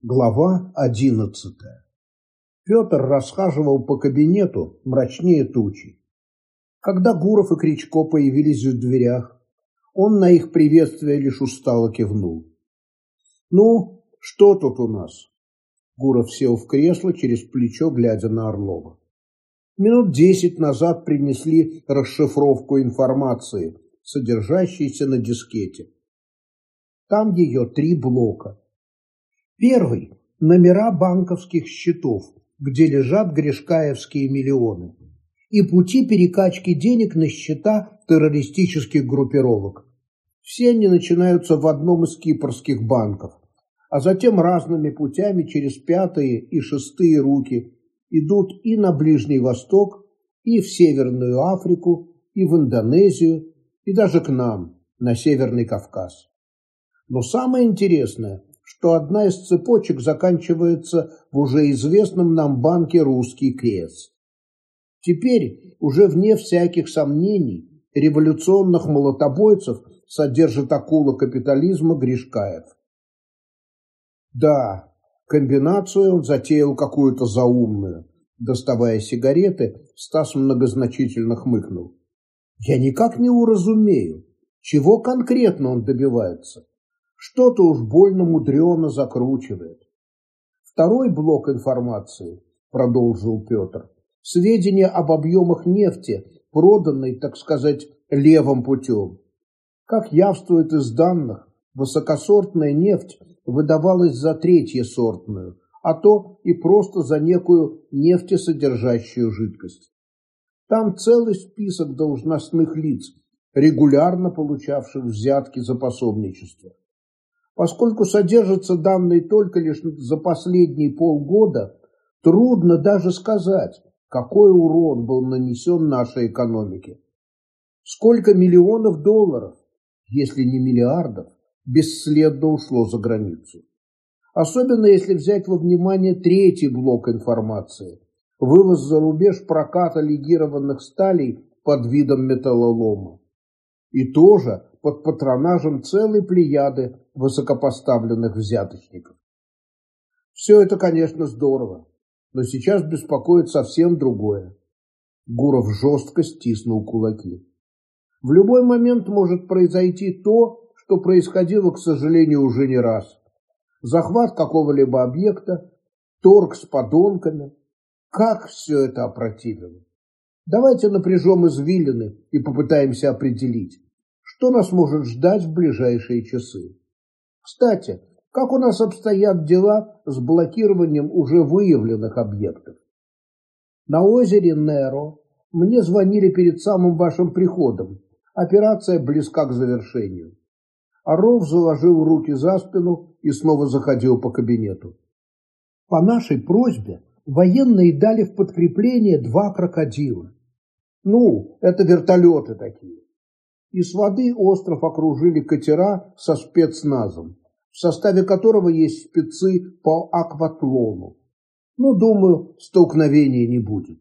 Глава одиннадцатая. Петр расхаживал по кабинету мрачнее тучи. Когда Гуров и Кричко появились в дверях, он на их приветствие лишь устало кивнул. «Ну, что тут у нас?» Гуров сел в кресло через плечо, глядя на Орлова. Минут десять назад принесли расшифровку информации, содержащейся на дискете. Там ее три блока – Первый – номера банковских счетов, где лежат гришкаевские миллионы, и пути перекачки денег на счета террористических группировок. Все они начинаются в одном из кипрских банков, а затем разными путями через пятые и шестые руки идут и на Ближний Восток, и в Северную Африку, и в Индонезию, и даже к нам, на Северный Кавказ. Но самое интересное, что одна из цепочек заканчивается в уже известном нам банке «Русский крест». Теперь, уже вне всяких сомнений, революционных молотобойцев содержит акула капитализма Гришкаев. Да, комбинацию он затеял какую-то заумную. Доставая сигареты, Стас многозначительно хмыкнул. Я никак не уразумею, чего конкретно он добивается. Что-то уж больно мудрено закручивает. Второй блок информации, продолжил Петр, сведения об объемах нефти, проданной, так сказать, левым путем. Как явствует из данных, высокосортная нефть выдавалась за третьесортную, а то и просто за некую нефтесодержащую жидкость. Там целый список должностных лиц, регулярно получавших взятки за пособничество. Поскольку содержатся данные только лишь за последние полгода, трудно даже сказать, какой урон был нанесен нашей экономике. Сколько миллионов долларов, если не миллиардов, бесследно ушло за границу. Особенно если взять во внимание третий блок информации – вывоз за рубеж проката легированных сталей под видом металлолома. И тоже под патронажем целой плеяды высокопоставленных взяточников. Все это, конечно, здорово, но сейчас беспокоит совсем другое. Гуров жестко стиснул кулаки. В любой момент может произойти то, что происходило, к сожалению, уже не раз. Захват какого-либо объекта, торг с подонками. Как все это опротивило. Давайте напряжем извилины и попытаемся определить, что нас может ждать в ближайшие часы. Кстати, как у нас обстоят дела с блокированием уже выявленных объектов? На озере Неро мне звонили перед самым вашим приходом. Операция близка к завершению. Орлов заложил руки за спину и снова заходил по кабинету. По нашей просьбе военные дали в подкрепление два крокодила. Ну, это вертолеты такие и с воды остров окружили катера со спецназом, в составе которого есть спецы по акватлону. Ну, думаю, столкновения не будет.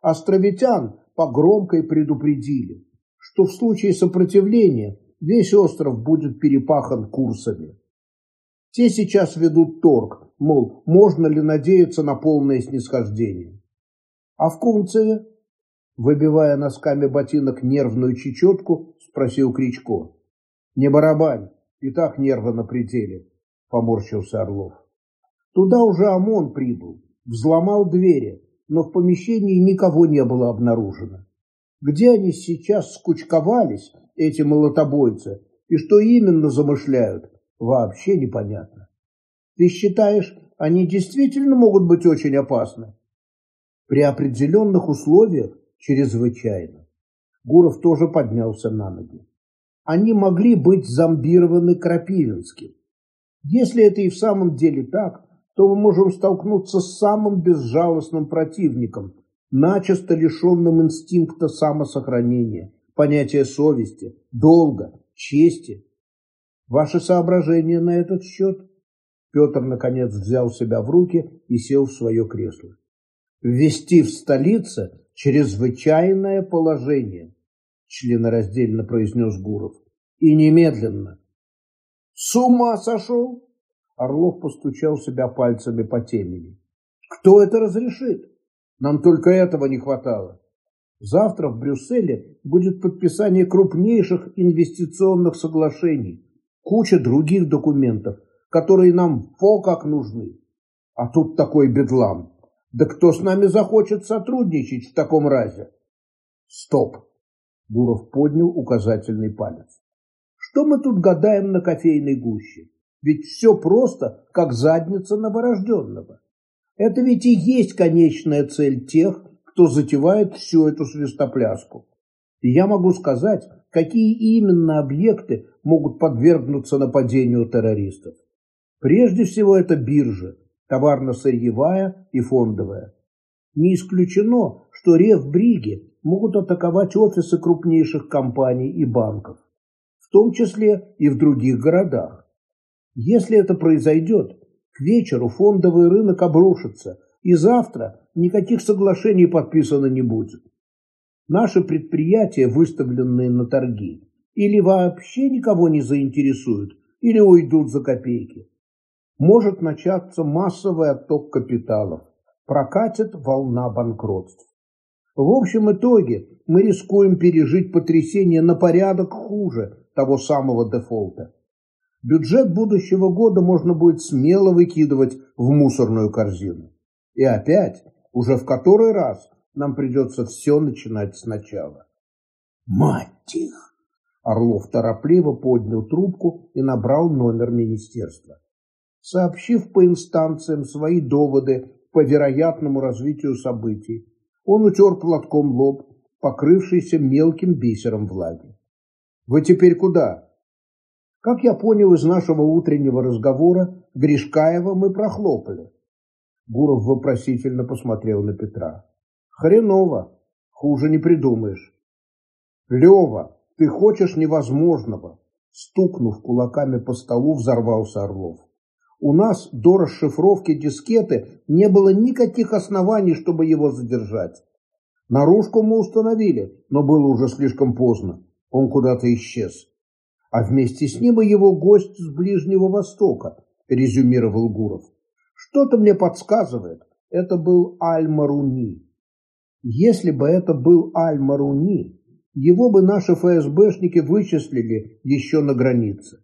Островитян по громкой предупредили, что в случае сопротивления весь остров будет перепахан курсами. Те сейчас ведут торг, мол, можно ли надеяться на полное снисхождение. А в Кунцеве Выбивая носками ботинок нервную чечетку, спросил Кричко. «Не барабань, и так нервы на пределе», — поморщился Орлов. Туда уже ОМОН прибыл, взломал двери, но в помещении никого не было обнаружено. Где они сейчас скучковались, эти молотобойцы, и что именно замышляют, вообще непонятно. Ты считаешь, они действительно могут быть очень опасны? При определенных условиях чрезвычайно. Гуров тоже поднялся на ноги. Они могли быть зомбированы Крапивинским. Если это и в самом деле так, то мы можем столкнуться с самым безжалостным противником, начисто лишенным инстинкта самосохранения, понятия совести, долга, чести. Ваши соображения на этот счет? Петр, наконец, взял себя в руки и сел в свое кресло. Ввести в столице чрезвычайное положение, членораздельно произнес Гуров. И немедленно. С ума сошел? Орлов постучал себя пальцами по темени. Кто это разрешит? Нам только этого не хватало. Завтра в Брюсселе будет подписание крупнейших инвестиционных соглашений, куча других документов, которые нам фо как нужны. А тут такой бедлам. Да кто с нами захочет сотрудничать в таком разе? Стоп. Буров поднял указательный палец. Что мы тут гадаем на кофейной гуще? Ведь все просто, как задница новорожденного. Это ведь и есть конечная цель тех, кто затевает всю эту свистопляску. И я могу сказать, какие именно объекты могут подвергнуться нападению террористов. Прежде всего это биржа, товарно-сырьевая и фондовая. Не исключено, что ревбриги могут атаковать офисы крупнейших компаний и банков, в том числе и в других городах. Если это произойдет, к вечеру фондовый рынок обрушится, и завтра никаких соглашений подписано не будет. Наши предприятия, выставленные на торги, или вообще никого не заинтересуют, или уйдут за копейки может начаться массовый отток капиталов, прокатит волна банкротств. В общем итоге мы рискуем пережить потрясение на порядок хуже того самого дефолта. Бюджет будущего года можно будет смело выкидывать в мусорную корзину. И опять, уже в который раз, нам придется все начинать сначала. Мать их! Орлов торопливо поднял трубку и набрал номер министерства сообщив по инстанциям свои доводы по вероятному развитию событий. Он утер платком лоб, покрывшийся мелким бисером влаги. «Вы теперь куда?» Как я понял из нашего утреннего разговора, Гришкаева мы прохлопали. Гуров вопросительно посмотрел на Петра. Хреново. Хуже не придумаешь. Лева, ты хочешь невозможного. Стукнув кулаками по столу, взорвался Орлов. У нас до расшифровки дискеты не было никаких оснований, чтобы его задержать. Наружку мы установили, но было уже слишком поздно. Он куда-то исчез. А вместе с ним и его гость с Ближнего Востока, резюмировал Гуров. Что-то мне подсказывает, это был Аль-Маруни. Если бы это был Аль-Маруни, его бы наши ФСБшники вычислили еще на границе.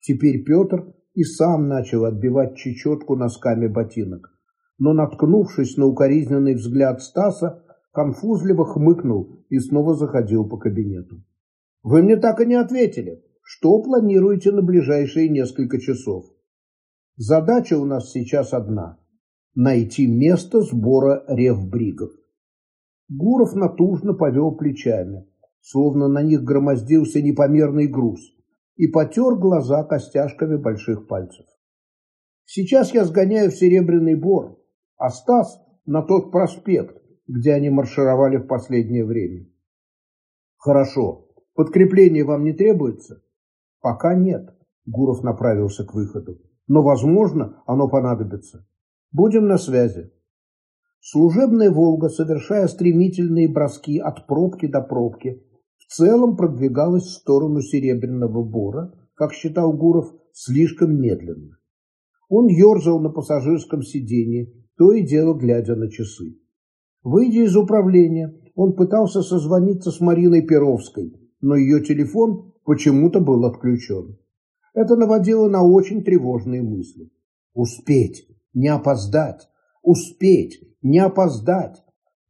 Теперь Петр и сам начал отбивать чечетку носками ботинок. Но, наткнувшись на укоризненный взгляд Стаса, конфузливо хмыкнул и снова заходил по кабинету. «Вы мне так и не ответили. Что планируете на ближайшие несколько часов?» «Задача у нас сейчас одна – найти место сбора ревбригов». Гуров натужно повел плечами, словно на них громоздился непомерный груз – и потер глаза костяшками больших пальцев. Сейчас я сгоняю в Серебряный Бор, а Стас на тот проспект, где они маршировали в последнее время. Хорошо. Подкрепление вам не требуется? Пока нет. Гуров направился к выходу. Но, возможно, оно понадобится. Будем на связи. Служебная «Волга», совершая стремительные броски от пробки до пробки, в целом продвигалась в сторону Серебряного Бора, как считал Гуров, слишком медленно. Он ерзал на пассажирском сиденье, то и дело глядя на часы. Выйдя из управления, он пытался созвониться с Мариной Перовской, но ее телефон почему-то был отключен. Это наводило на очень тревожные мысли. Успеть, не опоздать, успеть, не опоздать.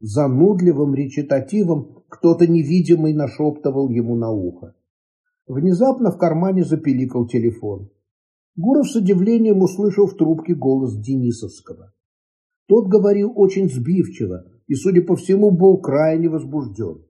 Занудливым речитативом кто-то невидимый нашептывал ему на ухо. Внезапно в кармане запиликал телефон. Гуров с удивлением услышал в трубке голос Денисовского. Тот говорил очень сбивчиво и, судя по всему, был крайне возбужден.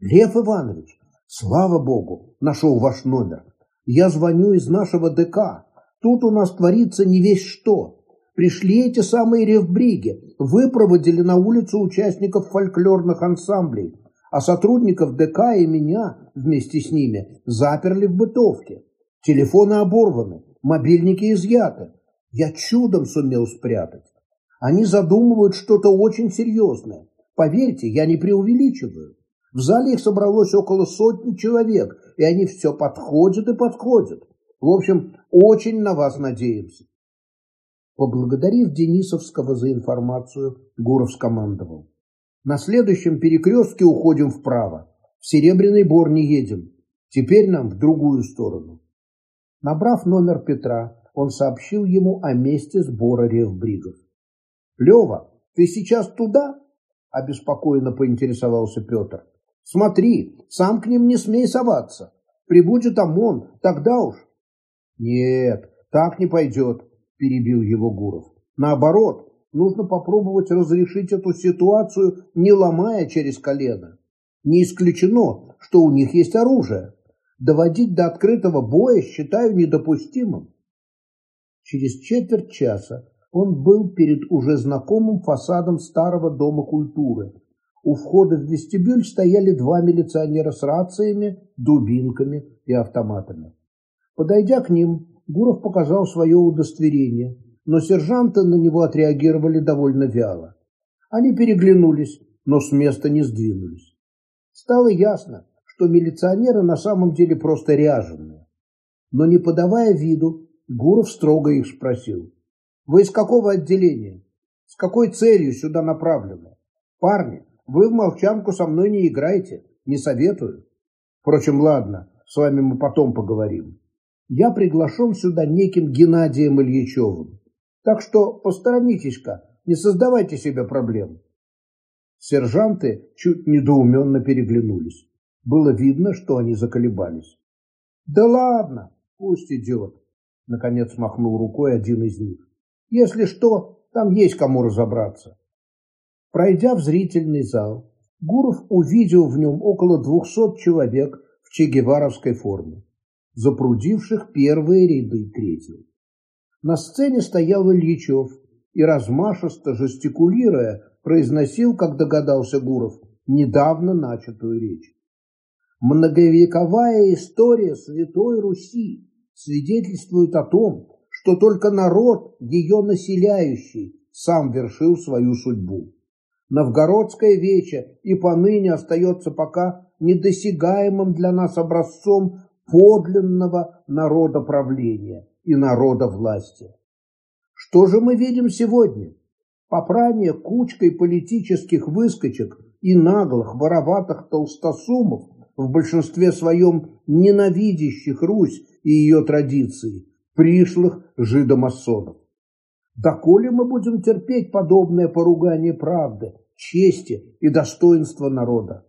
«Лев Иванович, слава богу, нашел ваш номер. Я звоню из нашего ДК. Тут у нас творится не весь что. Пришли эти самые ревбриги, выпроводили на улицу участников фольклорных ансамблей, а сотрудников ДК и меня вместе с ними заперли в бытовке. Телефоны оборваны, мобильники изъяты. Я чудом сумел спрятать. Они задумывают что-то очень серьезное. Поверьте, я не преувеличиваю. В зале их собралось около сотни человек, и они все подходят и подходят. В общем, очень на вас надеемся. Поблагодарив Денисовского за информацию, Гуров скомандовал. На следующем перекрестке уходим вправо. В Серебряный Бор не едем. Теперь нам в другую сторону. Набрав номер Петра, он сообщил ему о месте сбора ревбригов. «Лева, ты сейчас туда?» – обеспокоенно поинтересовался Петр. «Смотри, сам к ним не смей соваться. Прибудет ОМОН, тогда уж». «Нет, так не пойдет», – перебил его Гуров. «Наоборот, нужно попробовать разрешить эту ситуацию, не ломая через колено. Не исключено, что у них есть оружие. Доводить до открытого боя считаю недопустимым». Через четверть часа он был перед уже знакомым фасадом старого дома культуры. У входа в вестибюль стояли два милиционера с рациями, дубинками и автоматами. Подойдя к ним, Гуров показал свое удостоверение, но сержанты на него отреагировали довольно вяло. Они переглянулись, но с места не сдвинулись. Стало ясно, что милиционеры на самом деле просто ряженые. Но не подавая виду, Гуров строго их спросил. «Вы из какого отделения? С какой целью сюда направлены? Парни, вы в молчанку со мной не играете, не советую. Впрочем, ладно, с вами мы потом поговорим. Я приглашен сюда неким Геннадием Ильичевым. Так что посторонитесь-ка, не создавайте себе проблем». Сержанты чуть недоуменно переглянулись. Было видно, что они заколебались. «Да ладно, пусть идет», Наконец махнул рукой один из них. Если что, там есть кому разобраться. Пройдя в зрительный зал, Гуров увидел в нем около двухсот человек в чегеваровской форме, запрудивших первые ряды третьего. На сцене стоял Ильичев и, размашисто жестикулируя, произносил, как догадался Гуров, недавно начатую речь. Многовековая история Святой Руси свидетельствует о том, что только народ, ее населяющий, сам вершил свою судьбу. Новгородское вече и поныне остается пока недосягаемым для нас образцом подлинного народоправления и народовластия. Что же мы видим сегодня? Попрание кучкой политических выскочек и наглых вороватых толстосумов, в большинстве своем ненавидящих Русь и ее традиции, пришлых жидомасонов. Доколе мы будем терпеть подобное поругание правды, чести и достоинства народа?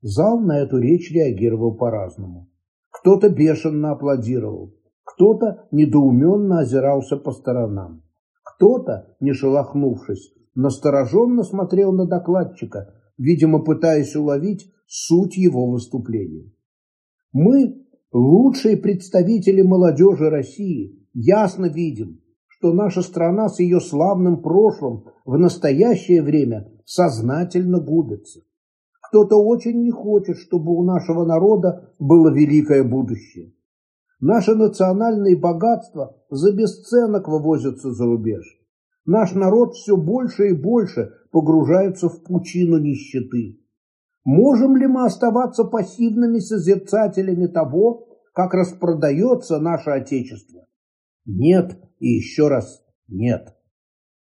Зал на эту речь реагировал по-разному. Кто-то бешено аплодировал, кто-то недоуменно озирался по сторонам, кто-то, не шелохнувшись, настороженно смотрел на докладчика, видимо, пытаясь уловить суть его выступления. Мы, лучшие представители молодежи России, ясно видим, что наша страна с ее славным прошлым в настоящее время сознательно губится. Кто-то очень не хочет, чтобы у нашего народа было великое будущее. Наши национальные богатства за бесценок вывозятся за рубеж. Наш народ все больше и больше погружается в пучину нищеты. Можем ли мы оставаться пассивными созерцателями того, как распродается наше Отечество? Нет и еще раз нет.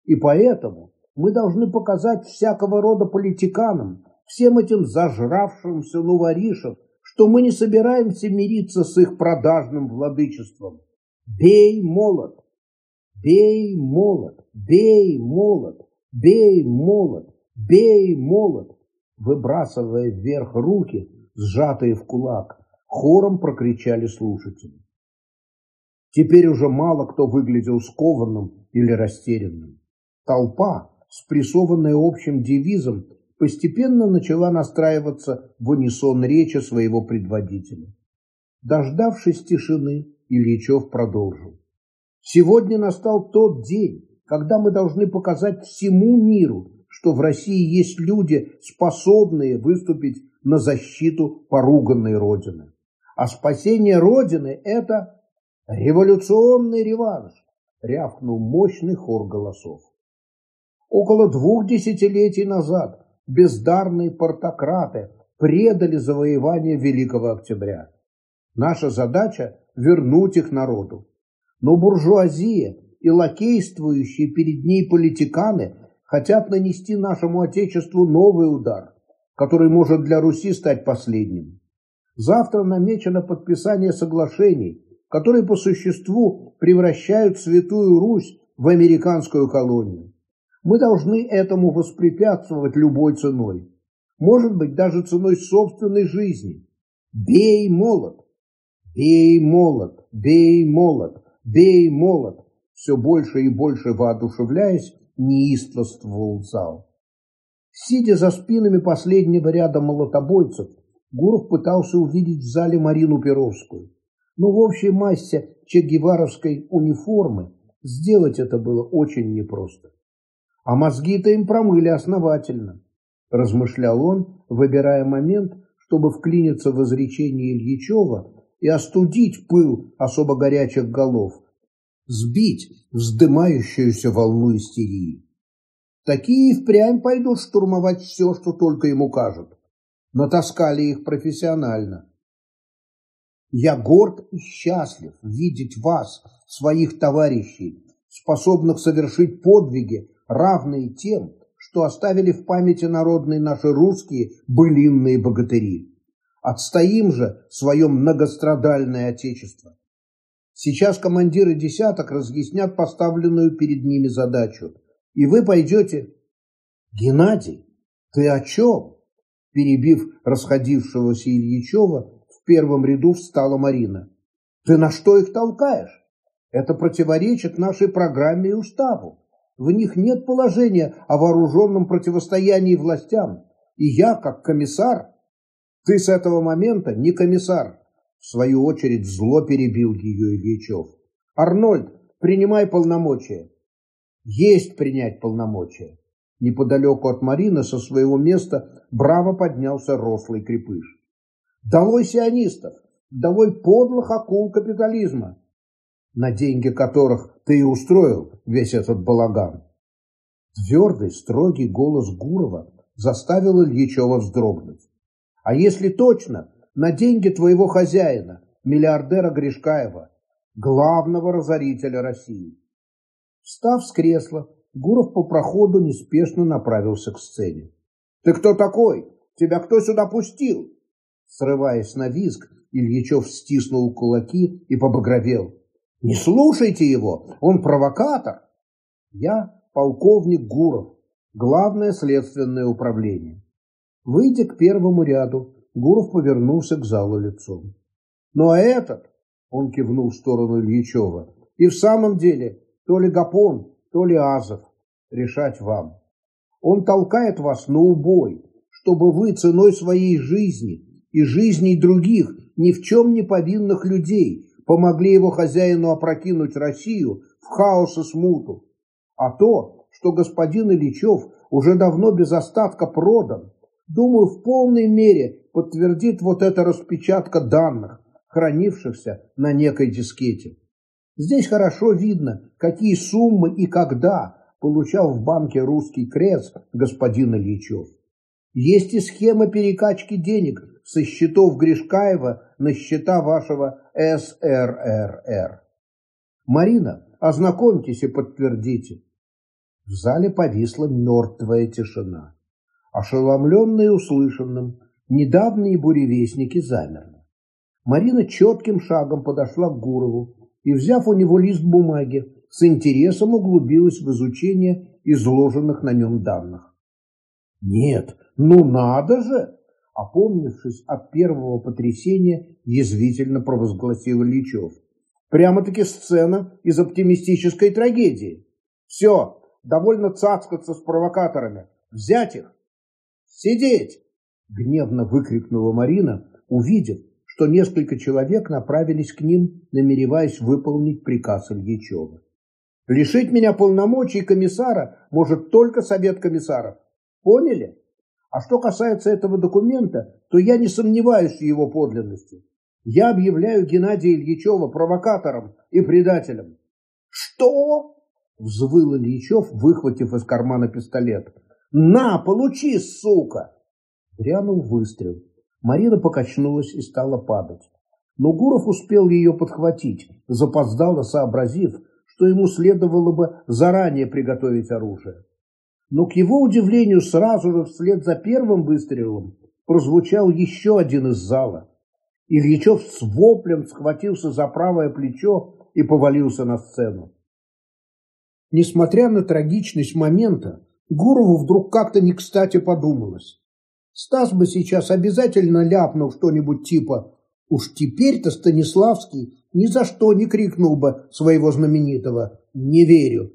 И поэтому мы должны показать всякого рода политиканам, всем этим зажравшимся новоришам, что мы не собираемся мириться с их продажным владычеством. Бей молот, бей молот, бей молот, бей молот, бей молот выбрасывая вверх руки, сжатые в кулак, хором прокричали слушатели. Теперь уже мало кто выглядел скованным или растерянным. Толпа, спрессованная общим девизом, постепенно начала настраиваться в унисон речи своего предводителя. Дождавшись тишины, Ильичев продолжил. Сегодня настал тот день, когда мы должны показать всему миру, что в России есть люди, способные выступить на защиту поруганной Родины. А спасение Родины – это революционный реванш, рявкнул мощный хор голосов. Около двух десятилетий назад бездарные портократы предали завоевание Великого Октября. Наша задача – вернуть их народу, Но буржуазия и лакействующие перед ней политиканы хотят нанести нашему Отечеству новый удар, который может для Руси стать последним. Завтра намечено подписание соглашений, которые по существу превращают Святую Русь в американскую колонию. Мы должны этому воспрепятствовать любой ценой. Может быть, даже ценой собственной жизни. Бей молот! Бей молот! Бей молот! Бей молот! Все больше и больше воодушевляясь, неистовствовал зал. Сидя за спинами последнего ряда молотобойцев, Гуров пытался увидеть в зале Марину Перовскую. Но в общей массе чегеваровской униформы сделать это было очень непросто. А мозги-то им промыли основательно, размышлял он, выбирая момент, чтобы вклиниться в изречение Ильичева и остудить пыл особо горячих голов, сбить вздымающуюся волну истерии. Такие впрямь пойдут штурмовать все, что только ему кажут. Натаскали их профессионально. Я горд и счастлив видеть вас, своих товарищей, способных совершить подвиги, равные тем, что оставили в памяти народной наши русские былинные богатыри. Отстоим же свое многострадальное отечество. Сейчас командиры десяток разъяснят поставленную перед ними задачу. И вы пойдете... Геннадий, ты о чем? Перебив расходившегося Ильичева, в первом ряду встала Марина. Ты на что их толкаешь? Это противоречит нашей программе и уставу. В них нет положения о вооруженном противостоянии властям. И я, как комиссар... Ты с этого момента не комиссар. В свою очередь зло перебил ее Ильичев. Арнольд, принимай полномочия. Есть принять полномочия. Неподалеку от Марины со своего места браво поднялся рослый крепыш. Долой сионистов, долой подлых акул капитализма, на деньги которых ты и устроил весь этот балаган. Твердый, строгий голос Гурова заставил Ильичева вздрогнуть. А если точно, на деньги твоего хозяина, миллиардера Гришкаева, главного разорителя России. Встав с кресла, Гуров по проходу неспешно направился к сцене. «Ты кто такой? Тебя кто сюда пустил?» Срываясь на визг, Ильичев стиснул кулаки и побагровел. «Не слушайте его, он провокатор!» «Я полковник Гуров, главное следственное управление». Выйдя к первому ряду, Гуров повернулся к залу лицом. «Ну а этот?» – он кивнул в сторону Ильичева. «И в самом деле то ли Гапон, то ли Азов. Решать вам. Он толкает вас на убой, чтобы вы ценой своей жизни и жизней других, ни в чем не повинных людей, помогли его хозяину опрокинуть Россию в хаос и смуту. А то, что господин Ильичев уже давно без остатка продан, думаю, в полной мере подтвердит вот эта распечатка данных, хранившихся на некой дискете. Здесь хорошо видно, какие суммы и когда получал в банке «Русский крест» господин Ильичев. Есть и схема перекачки денег со счетов Гришкаева на счета вашего СРРР. Марина, ознакомьтесь и подтвердите. В зале повисла мертвая тишина. Ошеломленные услышанным, недавние буревестники замерли. Марина четким шагом подошла к Гурову, и, взяв у него лист бумаги, с интересом углубилась в изучение изложенных на нем данных. «Нет, ну надо же!» Опомнившись от первого потрясения, язвительно провозгласил Ильичев. «Прямо-таки сцена из оптимистической трагедии. Все, довольно цацкаться с провокаторами. Взять их! Сидеть!» Гневно выкрикнула Марина, увидев, что несколько человек направились к ним, намереваясь выполнить приказ Ильичева. Лишить меня полномочий комиссара может только совет комиссаров. Поняли? А что касается этого документа, то я не сомневаюсь в его подлинности. Я объявляю Геннадия Ильичева провокатором и предателем. Что? Взвыл Ильичев, выхватив из кармана пистолет. На, получи, сука! Грянул выстрел. Марина покачнулась и стала падать. Но Гуров успел ее подхватить, запоздало сообразив, что ему следовало бы заранее приготовить оружие. Но, к его удивлению, сразу же вслед за первым выстрелом прозвучал еще один из зала. Ильичев с воплем схватился за правое плечо и повалился на сцену. Несмотря на трагичность момента, Гурову вдруг как-то не кстати подумалось. Стас бы сейчас обязательно ляпнул что-нибудь типа «Уж теперь-то Станиславский ни за что не крикнул бы своего знаменитого «Не верю».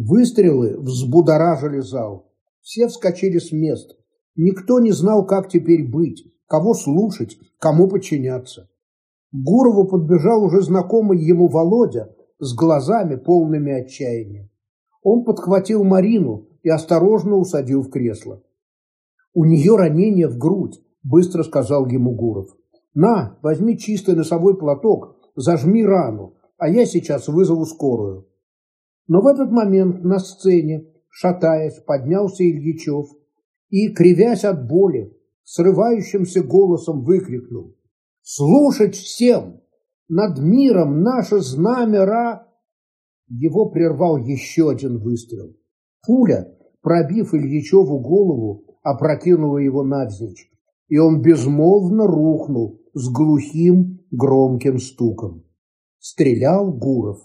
Выстрелы взбудоражили зал. Все вскочили с мест. Никто не знал, как теперь быть, кого слушать, кому подчиняться. Гурову подбежал уже знакомый ему Володя с глазами полными отчаяния. Он подхватил Марину и осторожно усадил в кресло. «У нее ранение в грудь», – быстро сказал ему Гуров. «На, возьми чистый носовой платок, зажми рану, а я сейчас вызову скорую». Но в этот момент на сцене, шатаясь, поднялся Ильичев и, кривясь от боли, срывающимся голосом выкрикнул «Слушать всем! Над миром наше знамя Ра...» Его прервал еще один выстрел. Пуля, пробив Ильичеву голову, опрокинула его навзничь, и он безмолвно рухнул с глухим громким стуком. Стрелял Гуров.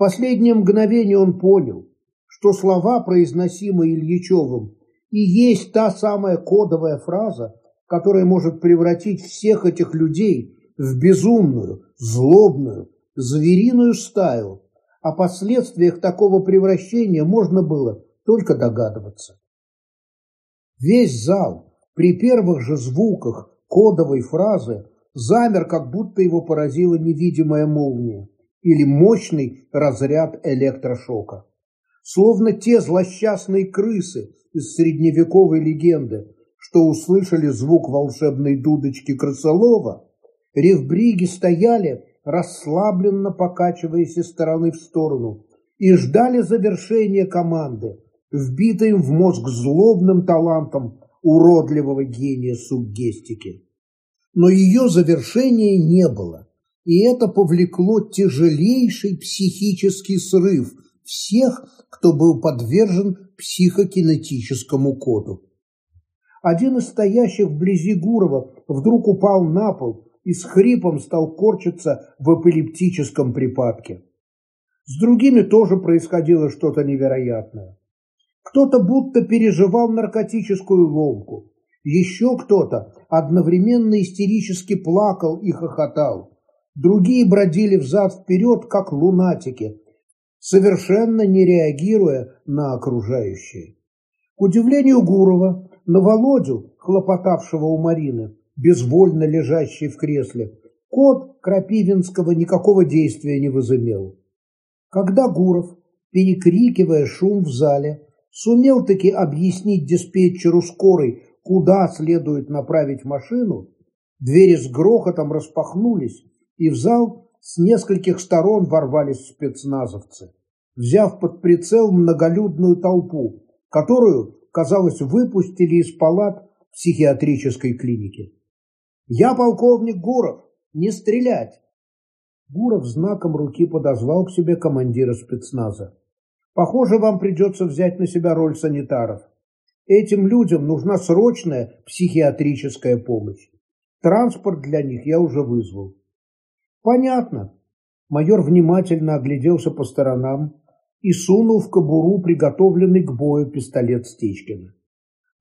Последнее мгновение он понял, что слова, произносимые Ильичевым, и есть та самая кодовая фраза, которая может превратить всех этих людей в безумную, злобную, звериную стаю. О последствиях такого превращения можно было только догадываться. Весь зал при первых же звуках кодовой фразы замер, как будто его поразила невидимая молния или мощный разряд электрошока. Словно те злосчастные крысы из средневековой легенды, что услышали звук волшебной дудочки крысолова, ревбриги стояли, расслабленно покачиваясь из стороны в сторону, и ждали завершения команды, вбитой в мозг злобным талантом уродливого гения субгестики. Но ее завершения не было, и это повлекло тяжелейший психический срыв всех, кто был подвержен психокинетическому коду. Один из стоящих вблизи Гурова вдруг упал на пол и с хрипом стал корчиться в эпилептическом припадке. С другими тоже происходило что-то невероятное. Кто-то будто переживал наркотическую ломку. Еще кто-то одновременно истерически плакал и хохотал. Другие бродили взад-вперед, как лунатики, совершенно не реагируя на окружающее. К удивлению Гурова, на Володю, хлопотавшего у Марины, безвольно лежащей в кресле, кот Крапивинского никакого действия не возымел. Когда Гуров, перекрикивая шум в зале, сумел таки объяснить диспетчеру скорой, куда следует направить машину, двери с грохотом распахнулись, и в зал с нескольких сторон ворвались спецназовцы, взяв под прицел многолюдную толпу, которую, казалось, выпустили из палат психиатрической клиники. «Я полковник Гуров! Не стрелять!» Гуров знаком руки подозвал к себе командира спецназа. Похоже, вам придется взять на себя роль санитаров. Этим людям нужна срочная психиатрическая помощь. Транспорт для них я уже вызвал. Понятно. Майор внимательно огляделся по сторонам и сунул в кобуру приготовленный к бою пистолет Стечкина.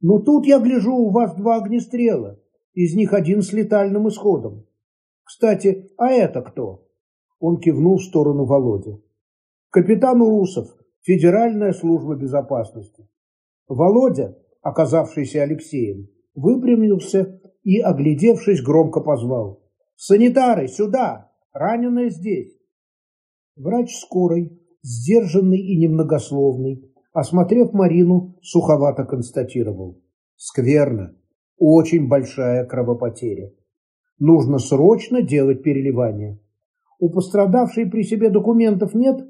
Но тут я гляжу, у вас два огнестрела, из них один с летальным исходом. Кстати, а это кто? Он кивнул в сторону Володи. Капитан Урусов, Федеральная служба безопасности. Володя, оказавшийся Алексеем, выпрямился и, оглядевшись, громко позвал. «Санитары, сюда! Раненые здесь!» Врач скорой, сдержанный и немногословный, осмотрев Марину, суховато констатировал. «Скверно. Очень большая кровопотеря. Нужно срочно делать переливание. У пострадавшей при себе документов нет?»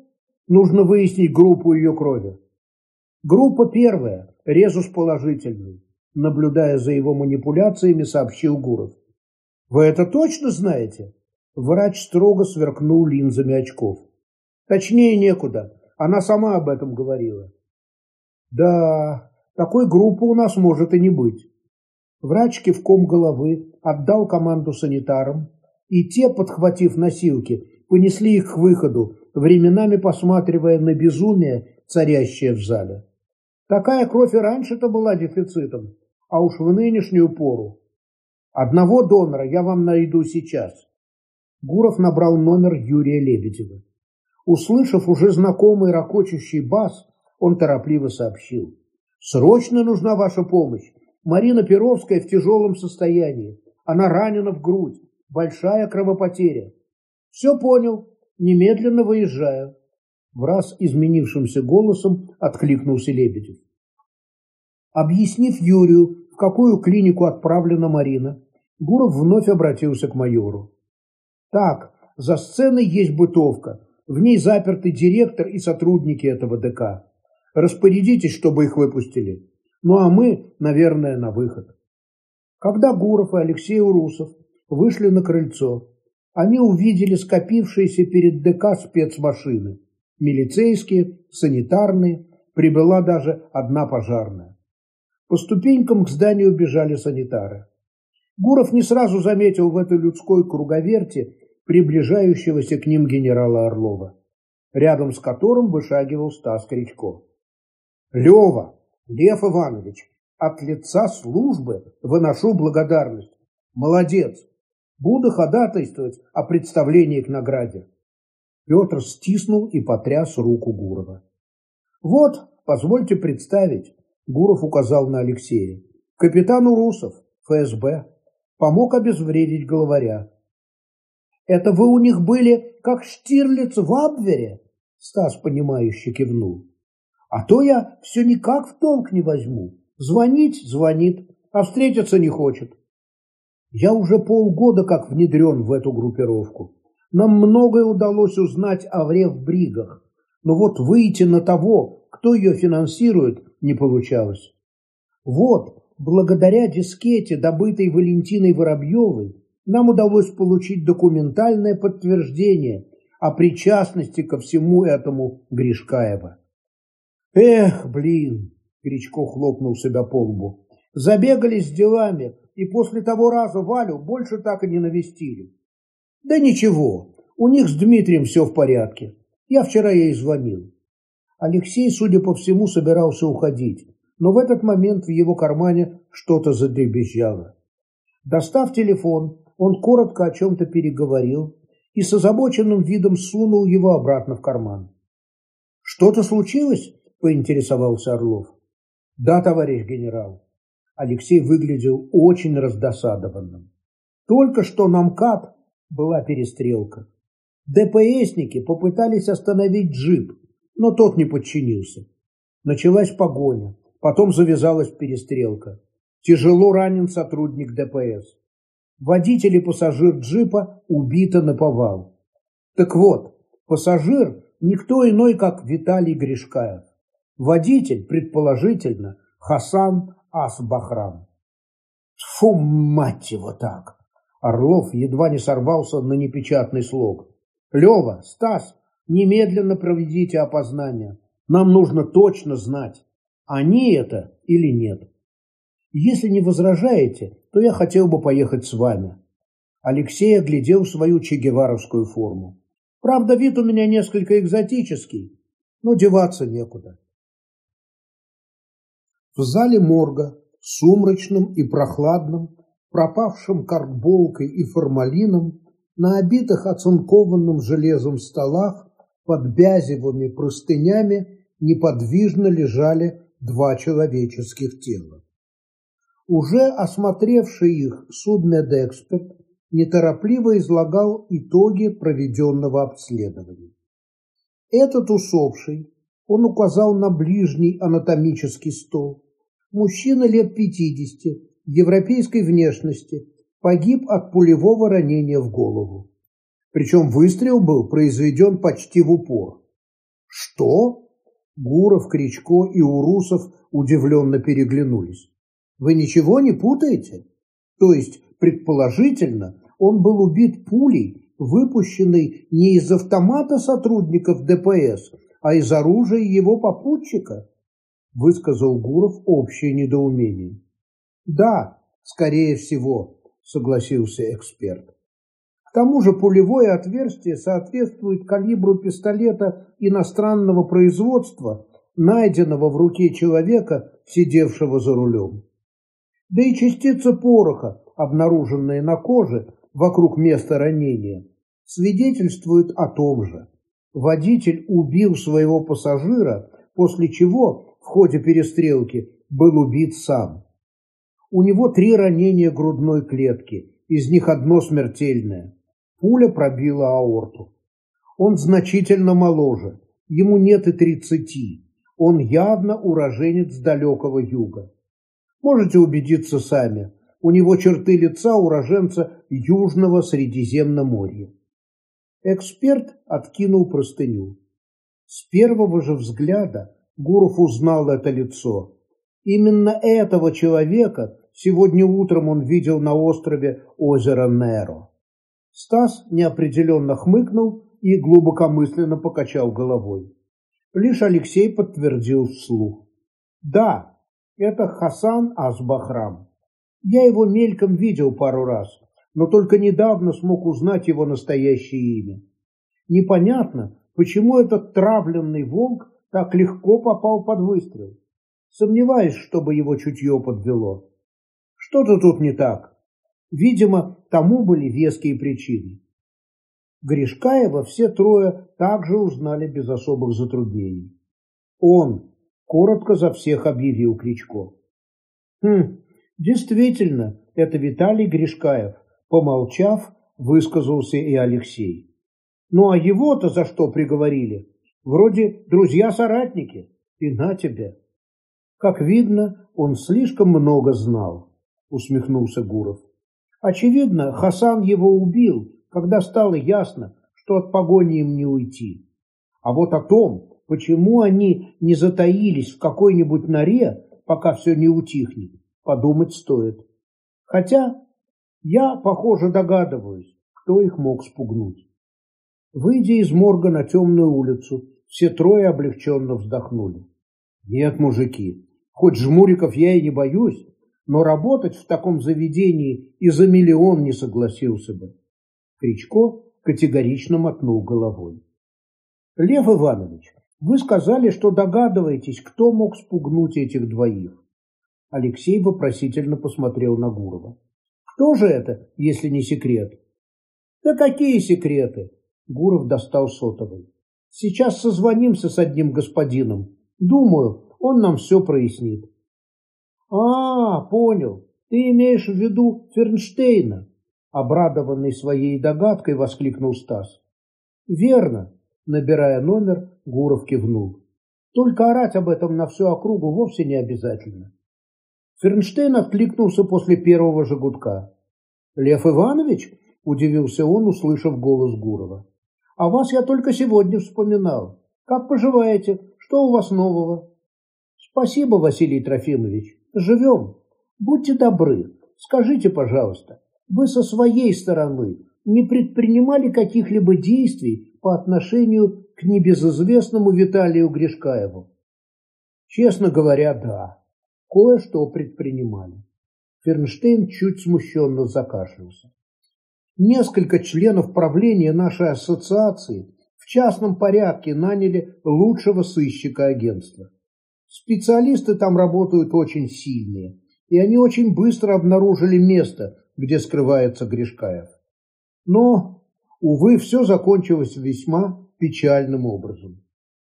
Нужно выяснить группу ее крови. Группа первая, резус положительный. Наблюдая за его манипуляциями, сообщил Гуров. Вы это точно знаете? Врач строго сверкнул линзами очков. Точнее некуда. Она сама об этом говорила. Да, такой группы у нас может и не быть. Врач кивком головы отдал команду санитарам, и те, подхватив носилки, понесли их к выходу, временами посматривая на безумие, царящее в зале. Такая кровь и раньше-то была дефицитом, а уж в нынешнюю пору. Одного донора я вам найду сейчас. Гуров набрал номер Юрия Лебедева. Услышав уже знакомый ракочущий бас, он торопливо сообщил. «Срочно нужна ваша помощь. Марина Перовская в тяжелом состоянии. Она ранена в грудь. Большая кровопотеря. Все понял. Немедленно выезжаю. В раз изменившимся голосом откликнулся Лебедев. Объяснив Юрию, в какую клинику отправлена Марина, Гуров вновь обратился к майору. Так, за сценой есть бытовка. В ней заперты директор и сотрудники этого ДК. Распорядитесь, чтобы их выпустили. Ну а мы, наверное, на выход. Когда Гуров и Алексей Урусов вышли на крыльцо, они увидели скопившиеся перед ДК спецмашины. Милицейские, санитарные, прибыла даже одна пожарная. По ступенькам к зданию бежали санитары. Гуров не сразу заметил в этой людской круговерте приближающегося к ним генерала Орлова, рядом с которым вышагивал Стас Кричко. «Лева!» Лев Иванович, от лица службы выношу благодарность. Молодец. Буду ходатайствовать о представлении к награде. Петр стиснул и потряс руку Гурова. Вот, позвольте представить, Гуров указал на Алексея. Капитан Урусов, ФСБ, помог обезвредить главаря. Это вы у них были, как Штирлиц в Абвере? Стас, понимающе кивнул. А то я все никак в толк не возьму. Звонить – звонит, а встретиться не хочет. Я уже полгода как внедрен в эту группировку. Нам многое удалось узнать о Бригах, но вот выйти на того, кто ее финансирует, не получалось. Вот, благодаря дискете, добытой Валентиной Воробьевой, нам удалось получить документальное подтверждение о причастности ко всему этому Гришкаева. Эх, блин, Кричко хлопнул себя по лбу. Забегались с делами, и после того раза Валю больше так и не навестили. Да ничего, у них с Дмитрием все в порядке. Я вчера ей звонил. Алексей, судя по всему, собирался уходить, но в этот момент в его кармане что-то задребезжало. Достав телефон, он коротко о чем-то переговорил и с озабоченным видом сунул его обратно в карман. «Что-то случилось?» – поинтересовался Орлов. «Да, товарищ генерал». Алексей выглядел очень раздосадованным. Только что на МКАД была перестрелка. ДПСники попытались остановить джип, но тот не подчинился. Началась погоня, потом завязалась перестрелка. Тяжело ранен сотрудник ДПС. Водитель и пассажир джипа убиты на повал. Так вот, пассажир никто иной, как Виталий Гришкаев. Водитель, предположительно, Хасан Ас-Бахрам. Фу, мать его так! Орлов едва не сорвался на непечатный слог. Лева, Стас, немедленно проведите опознание. Нам нужно точно знать, они это или нет. Если не возражаете, то я хотел бы поехать с вами. Алексей оглядел свою чегеваровскую форму. Правда, вид у меня несколько экзотический, но деваться некуда. В зале морга, сумрачным и прохладным, пропавшим карболкой и формалином, на обитых оцинкованным железом столах под бязевыми простынями неподвижно лежали два человеческих тела. Уже осмотревший их судмедэксперт неторопливо излагал итоги проведенного обследования. Этот усопший, он указал на ближний анатомический стол, Мужчина лет 50, европейской внешности, погиб от пулевого ранения в голову. Причем выстрел был произведен почти в упор. Что? Гуров, Кричко и Урусов удивленно переглянулись. Вы ничего не путаете? То есть предположительно, он был убит пулей, выпущенной не из автомата сотрудников ДПС, а из оружия его попутчика, высказал Гуров общее недоумение. Да, скорее всего, согласился эксперт. Тому же пулевое отверстие соответствует калибру пистолета иностранного производства, найденного в руке человека, сидевшего за рулем. Да и частица пороха, обнаруженная на коже вокруг места ранения, свидетельствует о том же. Водитель убил своего пассажира, после чего в ходе перестрелки был убит сам. У него три ранения грудной клетки, из них одно смертельное. Пуля пробила аорту. Он значительно моложе, ему нет и тридцати. Он явно уроженец далекого юга. Можете убедиться сами, у него черты лица уроженца Южного Средиземноморья. Эксперт откинул простыню. С первого же взгляда Гуров узнал это лицо. Именно этого человека сегодня утром он видел на острове озера Неро. Стас неопределенно хмыкнул и глубокомысленно покачал головой. Лишь Алексей подтвердил вслух. Да, это Хасан Асбахрам. Я его мельком видел пару раз, но только недавно смог узнать его настоящее имя. Непонятно, почему этот травленный волк так легко попал под выстрел. Сомневаюсь, чтобы его чутье подвело. Что-то тут не так. Видимо, тому были веские причины. Гришкаева все трое также узнали без особых затруднений. Он коротко за всех объявил Кричко. Хм, действительно, это Виталий Гришкаев, помолчав, высказался и Алексей. Ну а его-то за что приговорили? Вроде друзья-соратники. И на тебе. Как видно, он слишком много знал, усмехнулся Гуров. Очевидно, Хасан его убил, когда стало ясно, что от погони им не уйти. А вот о том, почему они не затаились в какой-нибудь норе, пока все не утихнет, подумать стоит. Хотя я, похоже, догадываюсь, кто их мог спугнуть. Выйдя из морга на темную улицу, все трое облегченно вздохнули. Нет, мужики, хоть жмуриков я и не боюсь, но работать в таком заведении и за миллион не согласился бы. Кричко категорично мотнул головой. Лев Иванович, вы сказали, что догадываетесь, кто мог спугнуть этих двоих. Алексей вопросительно посмотрел на Гурова. Кто же это, если не секрет? Да какие секреты? Гуров достал сотовый. Сейчас созвонимся с одним господином. Думаю, он нам все прояснит. А, понял. Ты имеешь в виду Фернштейна? Обрадованный своей догадкой, воскликнул Стас. Верно. Набирая номер, Гуров кивнул. Только орать об этом на всю округу вовсе не обязательно. Фернштейн откликнулся после первого же. «Лев Иванович?» – удивился он, услышав голос Гурова. «А вас я только сегодня вспоминал. Как поживаете? Что у вас нового?» «Спасибо, Василий Трофимович. Живем. Будьте добры. Скажите, пожалуйста, вы со своей стороны не предпринимали каких-либо действий по отношению к небезызвестному Виталию Гришкаеву? Честно говоря, да. Кое-что предпринимали. Фернштейн чуть смущенно закашлялся. Несколько членов правления нашей ассоциации в частном порядке наняли лучшего сыщика агентства. Специалисты там работают очень сильные, и они очень быстро обнаружили место, где скрывается Гришкаев. Но, увы, все закончилось весьма печальным образом.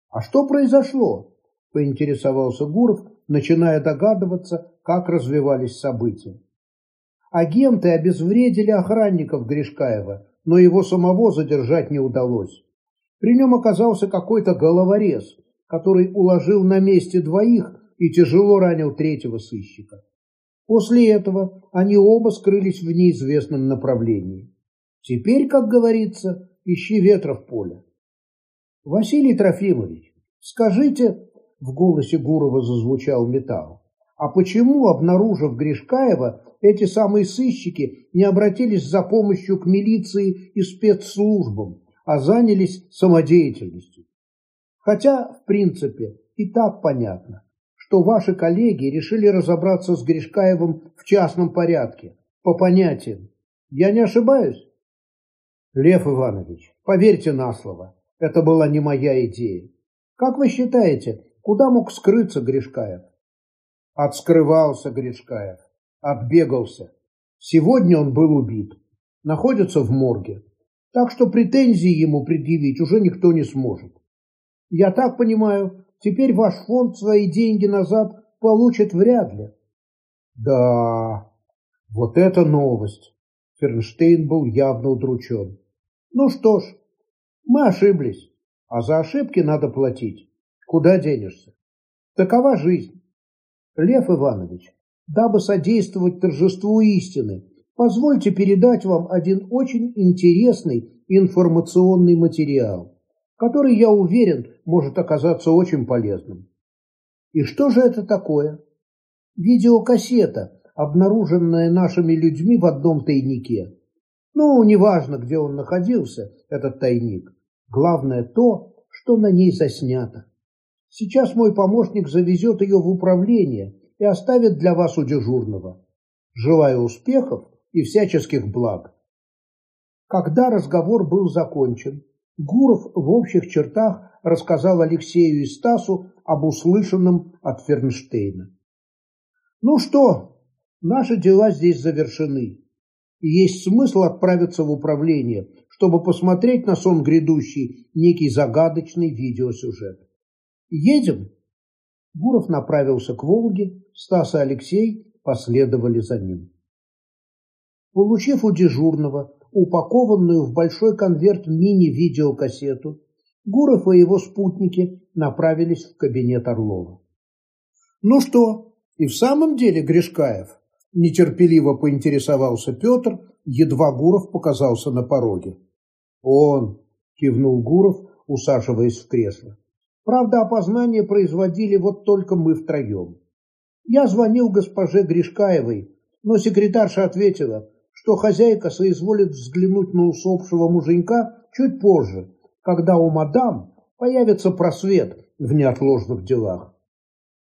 «А что произошло?» – поинтересовался Гуров, начиная догадываться, как развивались события. Агенты обезвредили охранников Гришкаева, но его самого задержать не удалось. При нем оказался какой-то головорез, который уложил на месте двоих и тяжело ранил третьего сыщика. После этого они оба скрылись в неизвестном направлении. Теперь, как говорится, ищи ветра в поле. Василий Трофимович, скажите, в голосе Гурова зазвучал металл, а почему, обнаружив Гришкаева, эти самые сыщики не обратились за помощью к милиции и спецслужбам, а занялись самодеятельностью. Хотя, в принципе, и так понятно, что ваши коллеги решили разобраться с Гришкаевым в частном порядке, по понятиям. Я не ошибаюсь? Лев Иванович, поверьте на слово, это была не моя идея. Как вы считаете, куда мог скрыться Гришкаев? Отскрывался Гришкаев, отбегался. Сегодня он был убит, находится в морге, так что претензии ему предъявить уже никто не сможет. Я так понимаю, теперь ваш фонд свои деньги назад получит вряд ли. Да, вот это новость. Фернштейн был явно удручен. Ну что ж, мы ошиблись, а за ошибки надо платить. Куда денешься? Такова жизнь. Лев Иванович, дабы содействовать торжеству истины, позвольте передать вам один очень интересный информационный материал, который, я уверен, может оказаться очень полезным. И что же это такое? Видеокассета, обнаруженная нашими людьми в одном тайнике. Ну, неважно, где он находился, этот тайник. Главное то, что на ней заснято. Сейчас мой помощник завезет ее в управление и оставит для вас у дежурного. Желаю успехов и всяческих благ. Когда разговор был закончен, Гуров в общих чертах рассказал Алексею и Стасу об услышанном от Фернштейна. «Ну что, Наши дела здесь завершены. Есть смысл отправиться в управление, чтобы посмотреть на сон грядущий некий загадочный видеосюжет. Едем? Гуров направился к Волге, Стас и Алексей последовали за ним. Получив у дежурного упакованную в большой конверт мини-видеокассету, Гуров и его спутники направились в кабинет Орлова. «Ну что, и в самом деле Гришкаев?» Нетерпеливо поинтересовался Петр, едва Гуров показался на пороге. «Он!» – кивнул Гуров, усаживаясь в кресло. «Правда, опознание производили вот только мы втроем. Я звонил госпоже Гришкаевой, но секретарша ответила, что хозяйка соизволит взглянуть на усопшего муженька чуть позже, когда у мадам появится просвет в неотложных делах.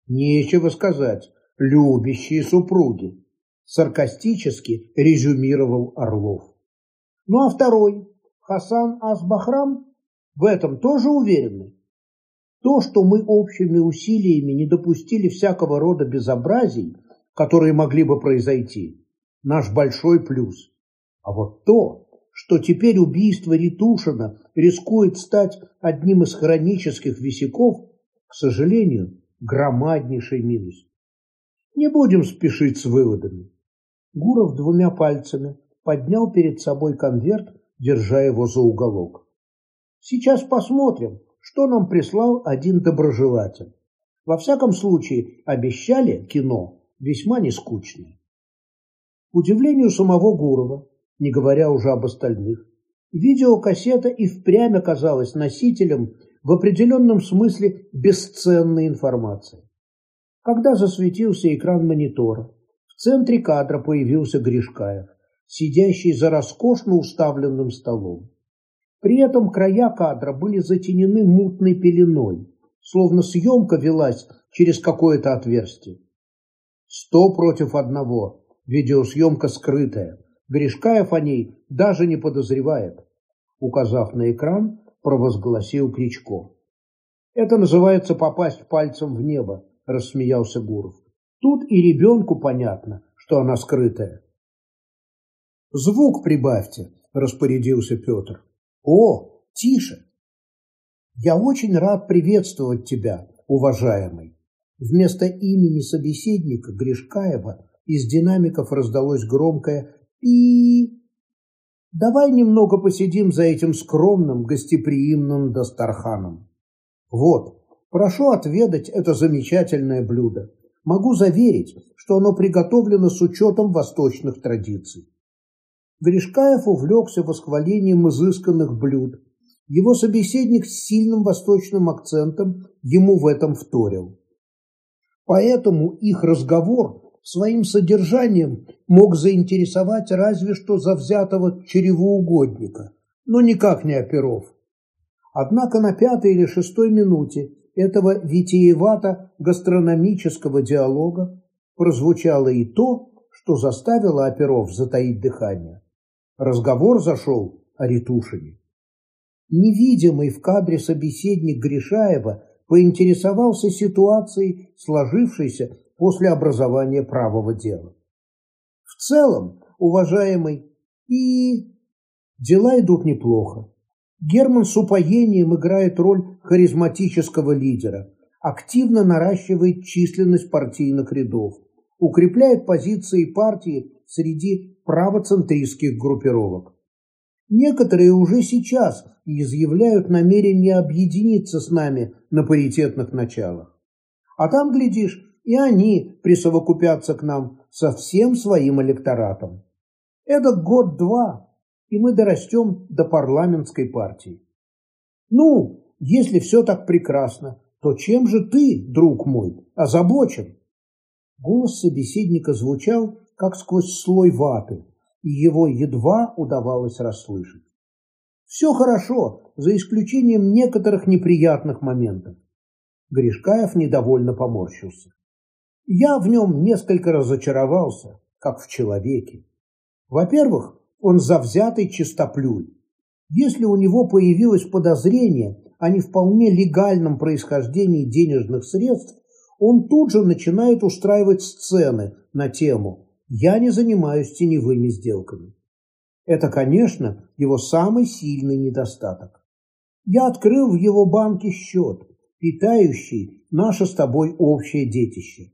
Нечего сказать, любящие супруги саркастически резюмировал Орлов. Ну а второй, Хасан Асбахрам, в этом тоже уверены? То, что мы общими усилиями не допустили всякого рода безобразий, которые могли бы произойти, наш большой плюс. А вот то, что теперь убийство Ритушина рискует стать одним из хронических висяков, к сожалению, громаднейший минус. Не будем спешить с выводами. Гуров двумя пальцами поднял перед собой конверт, держа его за уголок. Сейчас посмотрим, что нам прислал один доброжелатель. Во всяком случае, обещали кино весьма нескучное. К удивлению самого Гурова, не говоря уже об остальных, видеокассета и впрямь оказалась носителем в определенном смысле бесценной информации. Когда засветился экран монитора, в центре кадра появился Гришкаев, сидящий за роскошно уставленным столом. При этом края кадра были затенены мутной пеленой, словно съемка велась через какое-то отверстие. Сто против одного. Видеосъемка скрытая. Гришкаев о ней даже не подозревает. Указав на экран, провозгласил Кричко. «Это называется попасть пальцем в небо», – рассмеялся Гуров. Тут и ребенку понятно, что она скрытая. «Звук прибавьте», – распорядился Петр. «О, тише!» «Я очень рад приветствовать тебя, уважаемый». Вместо имени собеседника Гришкаева из динамиков раздалось громкое «пи». «Давай немного посидим за этим скромным, гостеприимным Дастарханом. Вот, прошу отведать это замечательное блюдо. Могу заверить, что оно приготовлено с учетом восточных традиций. Гришкаев увлекся восхвалением изысканных блюд. Его собеседник с сильным восточным акцентом ему в этом вторил. Поэтому их разговор своим содержанием мог заинтересовать разве что завзятого чревоугодника, но никак не оперов. Однако на пятой или шестой минуте этого витиевато-гастрономического диалога прозвучало и то, что заставило оперов затаить дыхание. Разговор зашел о Ретушине. Невидимый в кадре собеседник Гришаева поинтересовался ситуацией, сложившейся после образования правого дела. В целом, уважаемый, и дела идут неплохо. Герман с упоением играет роль харизматического лидера, активно наращивает численность партийных рядов, укрепляет позиции партии среди правоцентристских группировок. Некоторые уже сейчас изъявляют намерение объединиться с нами на паритетных началах. А там, глядишь, и они присовокупятся к нам со всем своим электоратом. Это год-два, и мы дорастем до парламентской партии. Ну, если все так прекрасно, то чем же ты, друг мой, озабочен? Голос собеседника звучал, как сквозь слой ваты, и его едва удавалось расслышать. Все хорошо, за исключением некоторых неприятных моментов. Гришкаев недовольно поморщился. Я в нем несколько разочаровался, как в человеке. Во-первых, он завзятый чистоплюй. Если у него появилось подозрение о не вполне легальном происхождении денежных средств, он тут же начинает устраивать сцены на тему «Я не занимаюсь теневыми сделками». Это, конечно, его самый сильный недостаток. Я открыл в его банке счет, питающий наше с тобой общее детище.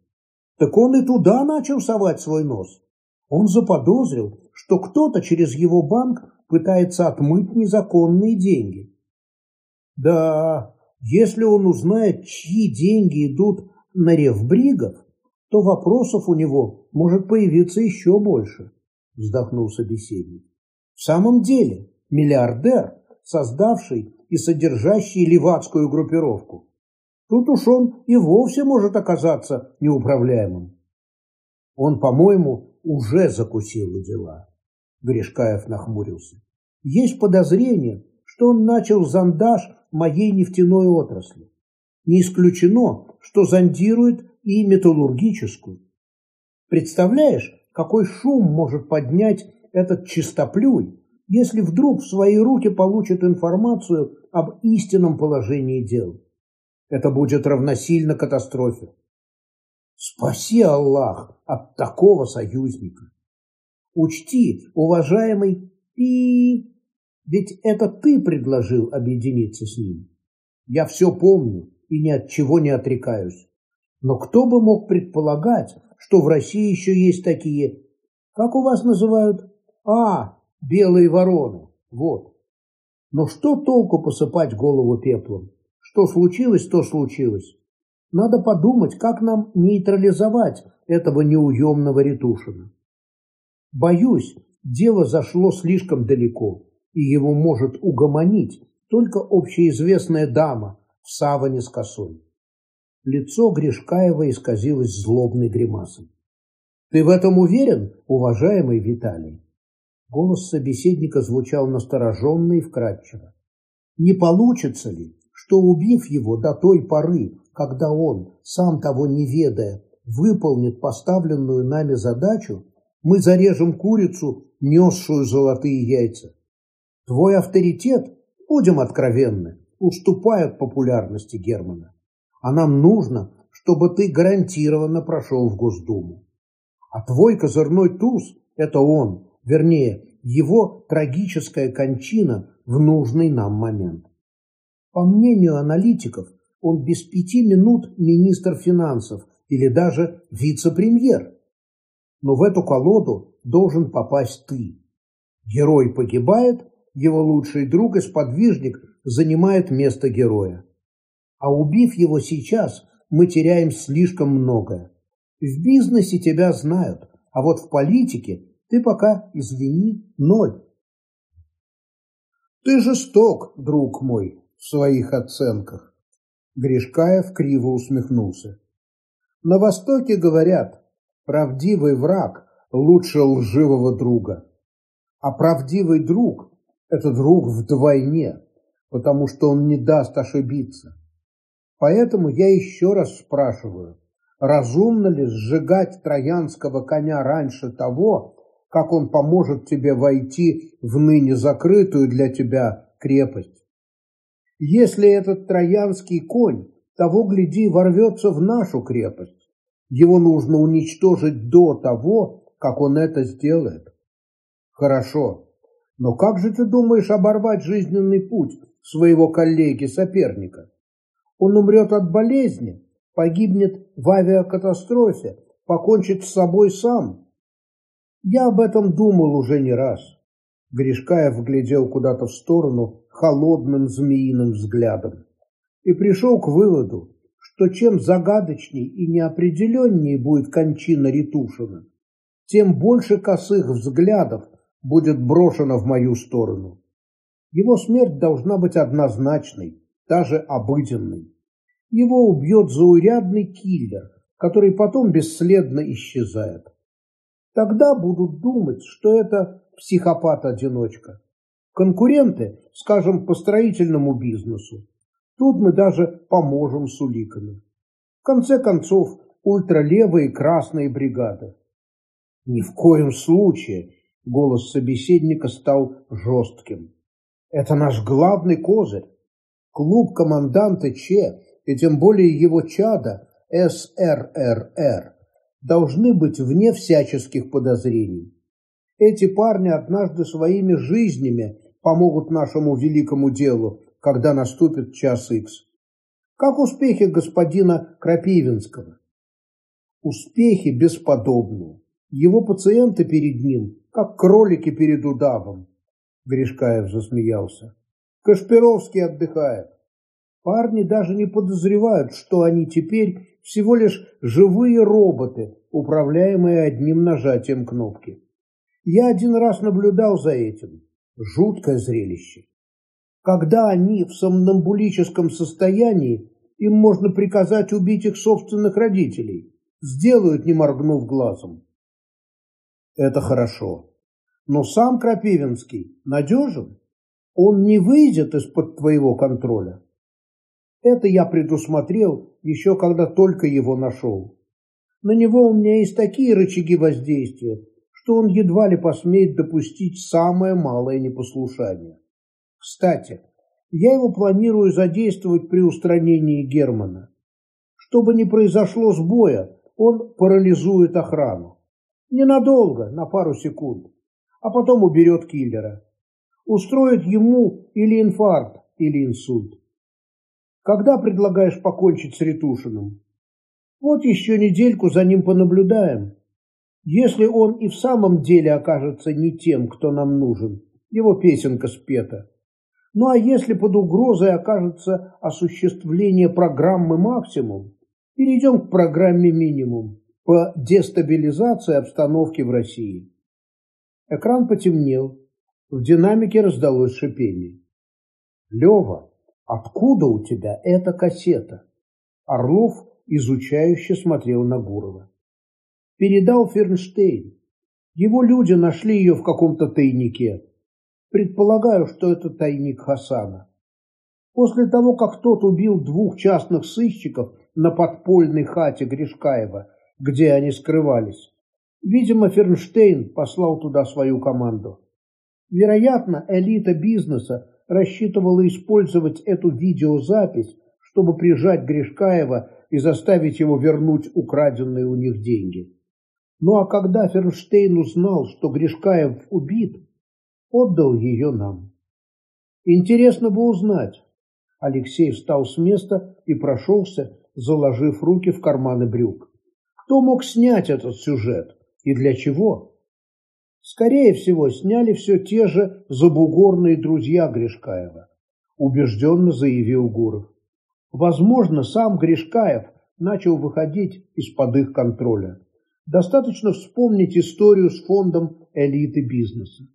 Так он и туда начал совать свой нос. Он заподозрил, что кто-то через его банк пытается отмыть незаконные деньги. Да, если он узнает, чьи деньги идут на ревбригов, то вопросов у него может появиться еще больше, вздохнул собеседник. В самом деле, миллиардер, создавший и содержащий левацкую группировку. Тут уж он и вовсе может оказаться неуправляемым. Он, по-моему, уже закусил дела. Гришкаев нахмурился. Есть подозрение, что он начал зондаж моей нефтяной отрасли. Не исключено, что зондирует и металлургическую. Представляешь, какой шум может поднять этот чистоплюй, если вдруг в свои руки получит информацию об истинном положении дел. Это будет равносильно катастрофе. Спаси Аллах от такого союзника. Учти, уважаемый Пи, ведь это ты предложил объединиться с ним. Я все помню и ни от чего не отрекаюсь. Но кто бы мог предполагать, что в России еще есть такие, как у вас называют? А, белые вороны. Вот. Но что толку посыпать голову пеплом? Что случилось, то случилось. Надо подумать, как нам нейтрализовать этого неуемного ретушина. Боюсь, дело зашло слишком далеко, и его может угомонить только общеизвестная дама, в саване с косой. Лицо Гришкаева исказилось злобной гримасой. «Ты в этом уверен, уважаемый Виталий?» Голос собеседника звучал настороженно и вкрадчиво. «Не получится ли, что, убив его до той поры, когда он, сам того не ведая, выполнит поставленную нами задачу, мы зарежем курицу, несшую золотые яйца? Твой авторитет, будем откровенны, уступает популярности Германа. А нам нужно, чтобы ты гарантированно прошел в Госдуму. А твой козырной туз – это он, вернее, его трагическая кончина в нужный нам момент. По мнению аналитиков, он без пяти минут министр финансов или даже вице-премьер. Но в эту колоду должен попасть ты. Герой погибает, его лучший друг и сподвижник занимает место героя. А убив его сейчас, мы теряем слишком многое. В бизнесе тебя знают, а вот в политике ты пока, извини, ноль. Ты жесток, друг мой, в своих оценках. Гришкаев криво усмехнулся. На Востоке говорят, Правдивый враг лучше лживого друга. А правдивый друг – это друг вдвойне, потому что он не даст ошибиться. Поэтому я еще раз спрашиваю, разумно ли сжигать троянского коня раньше того, как он поможет тебе войти в ныне закрытую для тебя крепость? Если этот троянский конь, того гляди, ворвется в нашу крепость, его нужно уничтожить до того, как он это сделает. Хорошо, но как же ты думаешь оборвать жизненный путь своего коллеги-соперника? Он умрет от болезни, погибнет в авиакатастрофе, покончит с собой сам. Я об этом думал уже не раз. Гришкаев глядел куда-то в сторону холодным змеиным взглядом и пришел к выводу, что чем загадочней и неопределеннее будет кончина Ритушина, тем больше косых взглядов будет брошено в мою сторону. Его смерть должна быть однозначной, даже обыденной. Его убьет заурядный киллер, который потом бесследно исчезает. Тогда будут думать, что это психопат-одиночка. Конкуренты, скажем, по строительному бизнесу. Тут мы даже поможем с уликами. В конце концов, ультралевые красные бригады. Ни в коем случае голос собеседника стал жестким. Это наш главный козырь. Клуб команданта Че, и тем более его чада СРРР, должны быть вне всяческих подозрений. Эти парни однажды своими жизнями помогут нашему великому делу, когда наступит час икс. Как успехи господина Крапивинского? Успехи бесподобные. Его пациенты перед ним, как кролики перед удавом. Гришкаев засмеялся. Кашпировский отдыхает. Парни даже не подозревают, что они теперь всего лишь живые роботы, управляемые одним нажатием кнопки. Я один раз наблюдал за этим. Жуткое зрелище. Когда они в сомнамбулическом состоянии, им можно приказать убить их собственных родителей. Сделают, не моргнув глазом это хорошо. Но сам Крапивинский надежен? Он не выйдет из-под твоего контроля. Это я предусмотрел еще когда только его нашел. На него у меня есть такие рычаги воздействия, что он едва ли посмеет допустить самое малое непослушание. Кстати, я его планирую задействовать при устранении Германа. Чтобы не произошло сбоя, он парализует охрану. Ненадолго, на пару секунд, а потом уберет киллера. Устроит ему или инфаркт, или инсульт. Когда предлагаешь покончить с Ретушиным? Вот еще недельку за ним понаблюдаем. Если он и в самом деле окажется не тем, кто нам нужен, его песенка спета. Ну а если под угрозой окажется осуществление программы «Максимум», перейдем к программе «Минимум» по дестабилизации обстановки в России. Экран потемнел, в динамике раздалось шипение. «Лева, откуда у тебя эта кассета?» Орлов изучающе смотрел на Гурова. «Передал Фернштейн. Его люди нашли ее в каком-то тайнике. Предполагаю, что это тайник Хасана. После того, как тот убил двух частных сыщиков на подпольной хате Гришкаева, где они скрывались. Видимо, Фернштейн послал туда свою команду. Вероятно, элита бизнеса рассчитывала использовать эту видеозапись, чтобы прижать Гришкаева и заставить его вернуть украденные у них деньги. Ну а когда Фернштейн узнал, что Гришкаев убит, отдал ее нам. Интересно бы узнать. Алексей встал с места и прошелся, заложив руки в карманы брюк. Кто мог снять этот сюжет и для чего? Скорее всего, сняли все те же забугорные друзья Гришкаева, убежденно заявил Гуров. Возможно, сам Гришкаев начал выходить из-под их контроля. Достаточно вспомнить историю с фондом элиты бизнеса.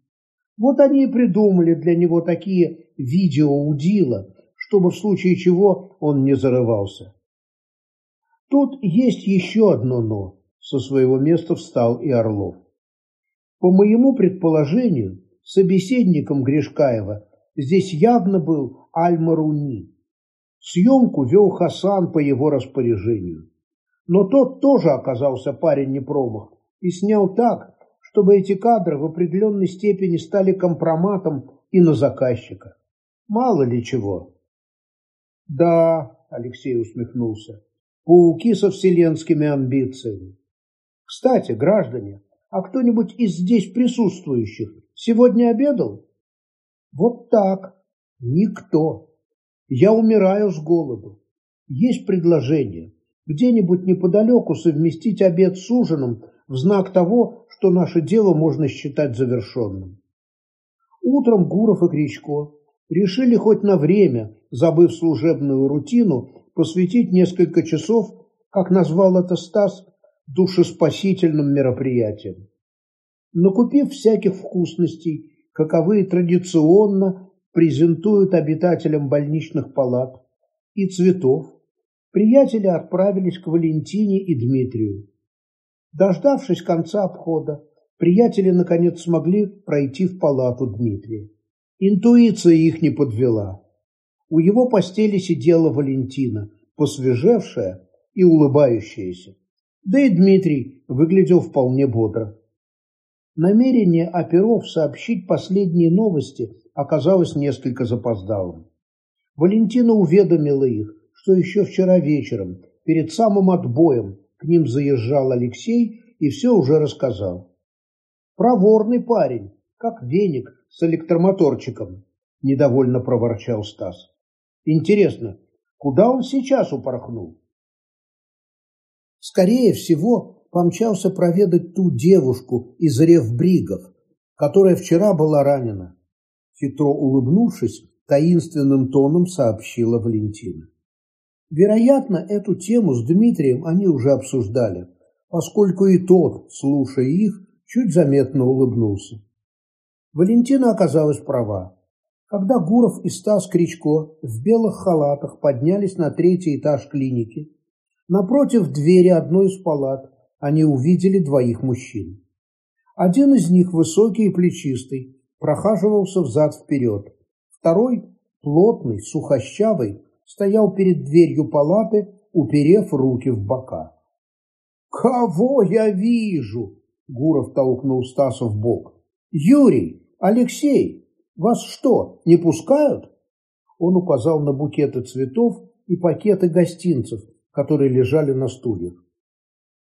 Вот они и придумали для него такие видеоудила, чтобы в случае чего он не зарывался. Тут есть еще одно «но», Со своего места встал и Орлов. По моему предположению, собеседником Гришкаева здесь явно был Аль-Маруни. Съемку вел Хасан по его распоряжению. Но тот тоже оказался парень не промах и снял так, чтобы эти кадры в определенной степени стали компроматом и на заказчика. Мало ли чего. Да, Алексей усмехнулся, пауки со вселенскими амбициями. Кстати, граждане, а кто-нибудь из здесь присутствующих сегодня обедал? Вот так. Никто. Я умираю с голоду. Есть предложение где-нибудь неподалеку совместить обед с ужином в знак того, что наше дело можно считать завершенным. Утром Гуров и Кричко решили хоть на время, забыв служебную рутину, посвятить несколько часов, как назвал это Стас, душеспасительным мероприятием. Накупив всяких вкусностей, каковые традиционно презентуют обитателям больничных палат, и цветов, приятели отправились к Валентине и Дмитрию. Дождавшись конца обхода, приятели наконец смогли пройти в палату Дмитрия. Интуиция их не подвела. У его постели сидела Валентина, посвежевшая и улыбающаяся. Да и Дмитрий выглядел вполне бодро. Намерение оперов сообщить последние новости оказалось несколько запоздалым. Валентина уведомила их, что еще вчера вечером, перед самым отбоем, к ним заезжал Алексей и все уже рассказал. Проворный парень, как веник с электромоторчиком, недовольно проворчал Стас. Интересно, куда он сейчас упорхнул? Скорее всего, помчался проведать ту девушку из ревбригов, которая вчера была ранена. Хитро улыбнувшись, таинственным тоном сообщила Валентина. Вероятно, эту тему с Дмитрием они уже обсуждали, поскольку и тот, слушая их, чуть заметно улыбнулся. Валентина оказалась права. Когда Гуров и Стас Кричко в белых халатах поднялись на третий этаж клиники, напротив двери одной из палат они увидели двоих мужчин. Один из них, высокий и плечистый, прохаживался взад-вперед. Второй, плотный, сухощавый, стоял перед дверью палаты, уперев руки в бока. «Кого я вижу?» – Гуров толкнул Стаса в бок. «Юрий, Алексей, вас что, не пускают?» Он указал на букеты цветов и пакеты гостинцев, которые лежали на стульях.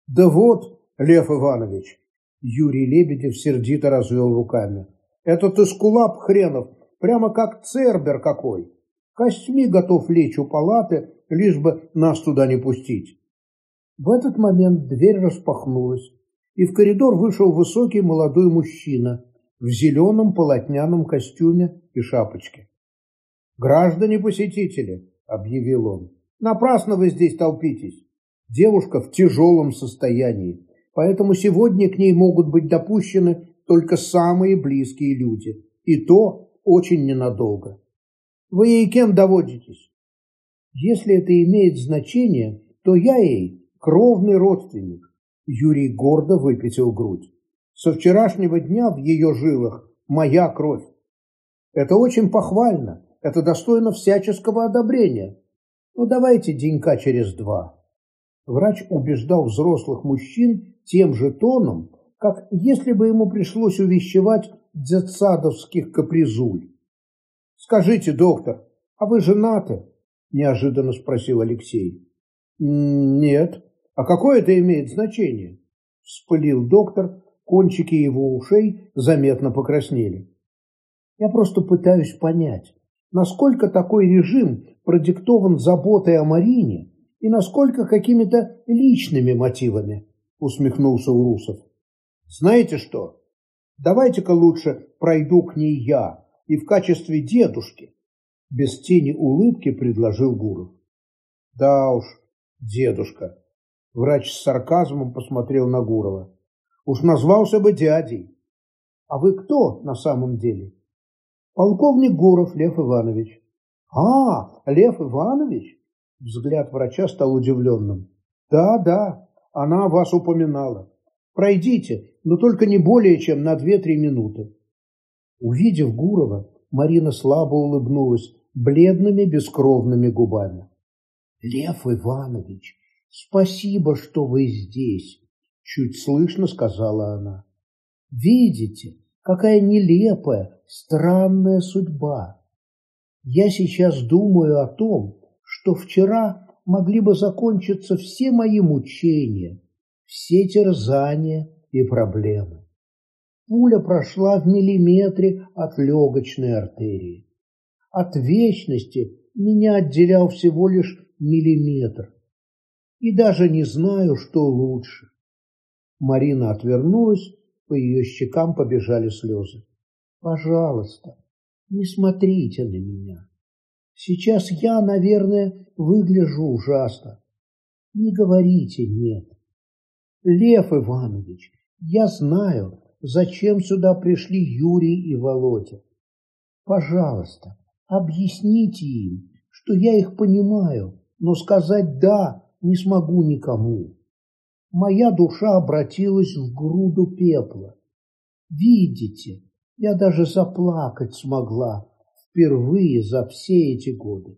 Да вот, Лев Иванович, Юрий Лебедев сердито развел руками. Этот эскулап хренов, прямо как цербер какой. Костьми готов лечь у палаты, лишь бы нас туда не пустить. В этот момент дверь распахнулась, и в коридор вышел высокий молодой мужчина в зеленом полотняном костюме и шапочке. «Граждане-посетители», — объявил он, — «напрасно вы здесь толпитесь. Девушка в тяжелом состоянии, поэтому сегодня к ней могут быть допущены только самые близкие люди, и то очень ненадолго. Вы ей кем доводитесь? Если это имеет значение, то я ей кровный родственник. Юрий гордо выпятил грудь. Со вчерашнего дня в ее жилах моя кровь. Это очень похвально, это достойно всяческого одобрения. Ну давайте денька через два. Врач убеждал взрослых мужчин тем же тоном, как если бы ему пришлось увещевать детсадовских капризуль. «Скажите, доктор, а вы женаты?» – неожиданно спросил Алексей. «Нет. А какое это имеет значение?» – вспылил доктор, кончики его ушей заметно покраснели. «Я просто пытаюсь понять, насколько такой режим продиктован заботой о Марине и насколько какими-то личными мотивами, усмехнулся Урусов. Знаете что? Давайте-ка лучше пройду к ней я и в качестве дедушки. Без тени улыбки предложил Гуров. Да уж, дедушка. Врач с сарказмом посмотрел на Гурова. Уж назвался бы дядей. А вы кто на самом деле? Полковник Гуров Лев Иванович. А, Лев Иванович? Взгляд врача стал удивленным. Да, да, Она вас упоминала. Пройдите, но только не более чем на две-три минуты. Увидев Гурова, Марина слабо улыбнулась бледными бескровными губами. Лев Иванович, спасибо, что вы здесь, чуть слышно сказала она. Видите, какая нелепая, странная судьба. Я сейчас думаю о том, что вчера могли бы закончиться все мои мучения, все терзания и проблемы. Пуля прошла в миллиметре от легочной артерии. От вечности меня отделял всего лишь миллиметр. И даже не знаю, что лучше. Марина отвернулась, по ее щекам побежали слезы. Пожалуйста, не смотрите на меня. Сейчас я, наверное, выгляжу ужасно. Не говорите «нет». Лев Иванович, я знаю, зачем сюда пришли Юрий и Володя. Пожалуйста, объясните им, что я их понимаю, но сказать «да» не смогу никому. Моя душа обратилась в груду пепла. Видите, я даже заплакать смогла впервые за все эти годы.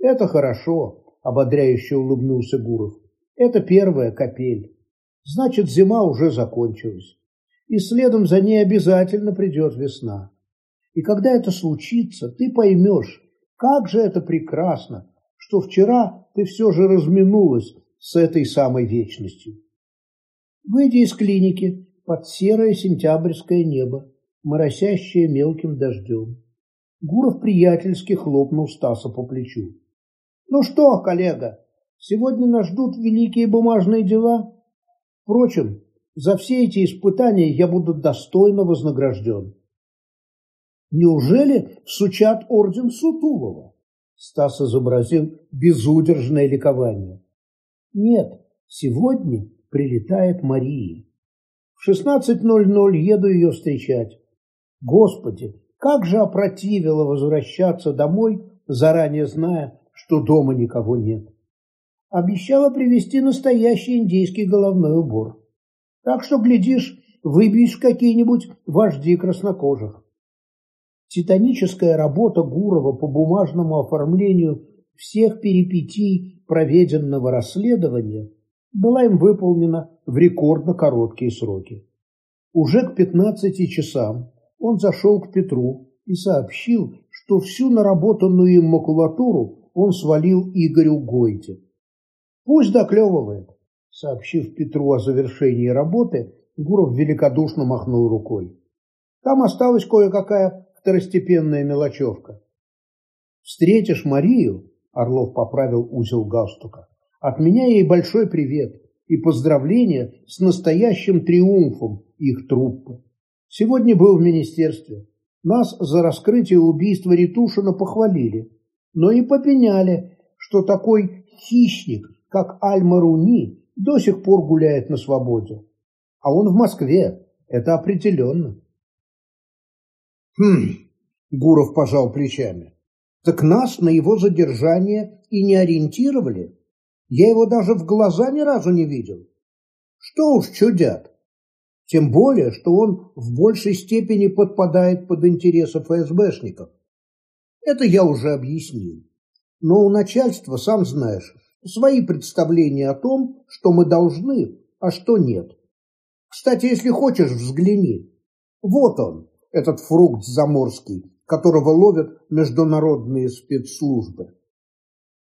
Это хорошо, ободряюще улыбнулся Гуров. Это первая капель. Значит, зима уже закончилась. И следом за ней обязательно придет весна. И когда это случится, ты поймешь, как же это прекрасно, что вчера ты все же разминулась с этой самой вечностью. Выйдя из клиники под серое сентябрьское небо, моросящее мелким дождем, Гуров приятельски хлопнул Стаса по плечу. «Ну что, коллега, сегодня нас ждут великие бумажные дела. Впрочем, за все эти испытания я буду достойно вознагражден». «Неужели всучат орден Сутулова?» Стас изобразил безудержное ликование. «Нет, сегодня прилетает Мария. В 16.00 еду ее встречать. Господи, как же опротивило возвращаться домой, заранее зная, что дома никого нет. Обещала привезти настоящий индийский головной убор. Так что, глядишь, выбьешь какие-нибудь вожди краснокожих. Титаническая работа Гурова по бумажному оформлению всех перипетий проведенного расследования была им выполнена в рекордно короткие сроки. Уже к 15 часам он зашел к Петру и сообщил, что всю наработанную им макулатуру он свалил Игорю Гойте. «Пусть доклевывает», — сообщив Петру о завершении работы, Гуров великодушно махнул рукой. «Там осталась кое-какая второстепенная мелочевка. Встретишь Марию, Орлов поправил узел галстука, от меня ей большой привет и поздравления с настоящим триумфом их труппы. Сегодня был в министерстве. Нас за раскрытие убийства Ретушина похвалили, но и попеняли, что такой хищник, как Аль-Маруни, до сих пор гуляет на свободе. А он в Москве, это определенно. Хм, Гуров пожал плечами. Так нас на его задержание и не ориентировали. Я его даже в глаза ни разу не видел. Что уж чудят. Тем более, что он в большей степени подпадает под интересы ФСБшников. Это я уже объяснил. Но у начальства, сам знаешь, свои представления о том, что мы должны, а что нет. Кстати, если хочешь, взгляни. Вот он, этот фрукт заморский, которого ловят международные спецслужбы.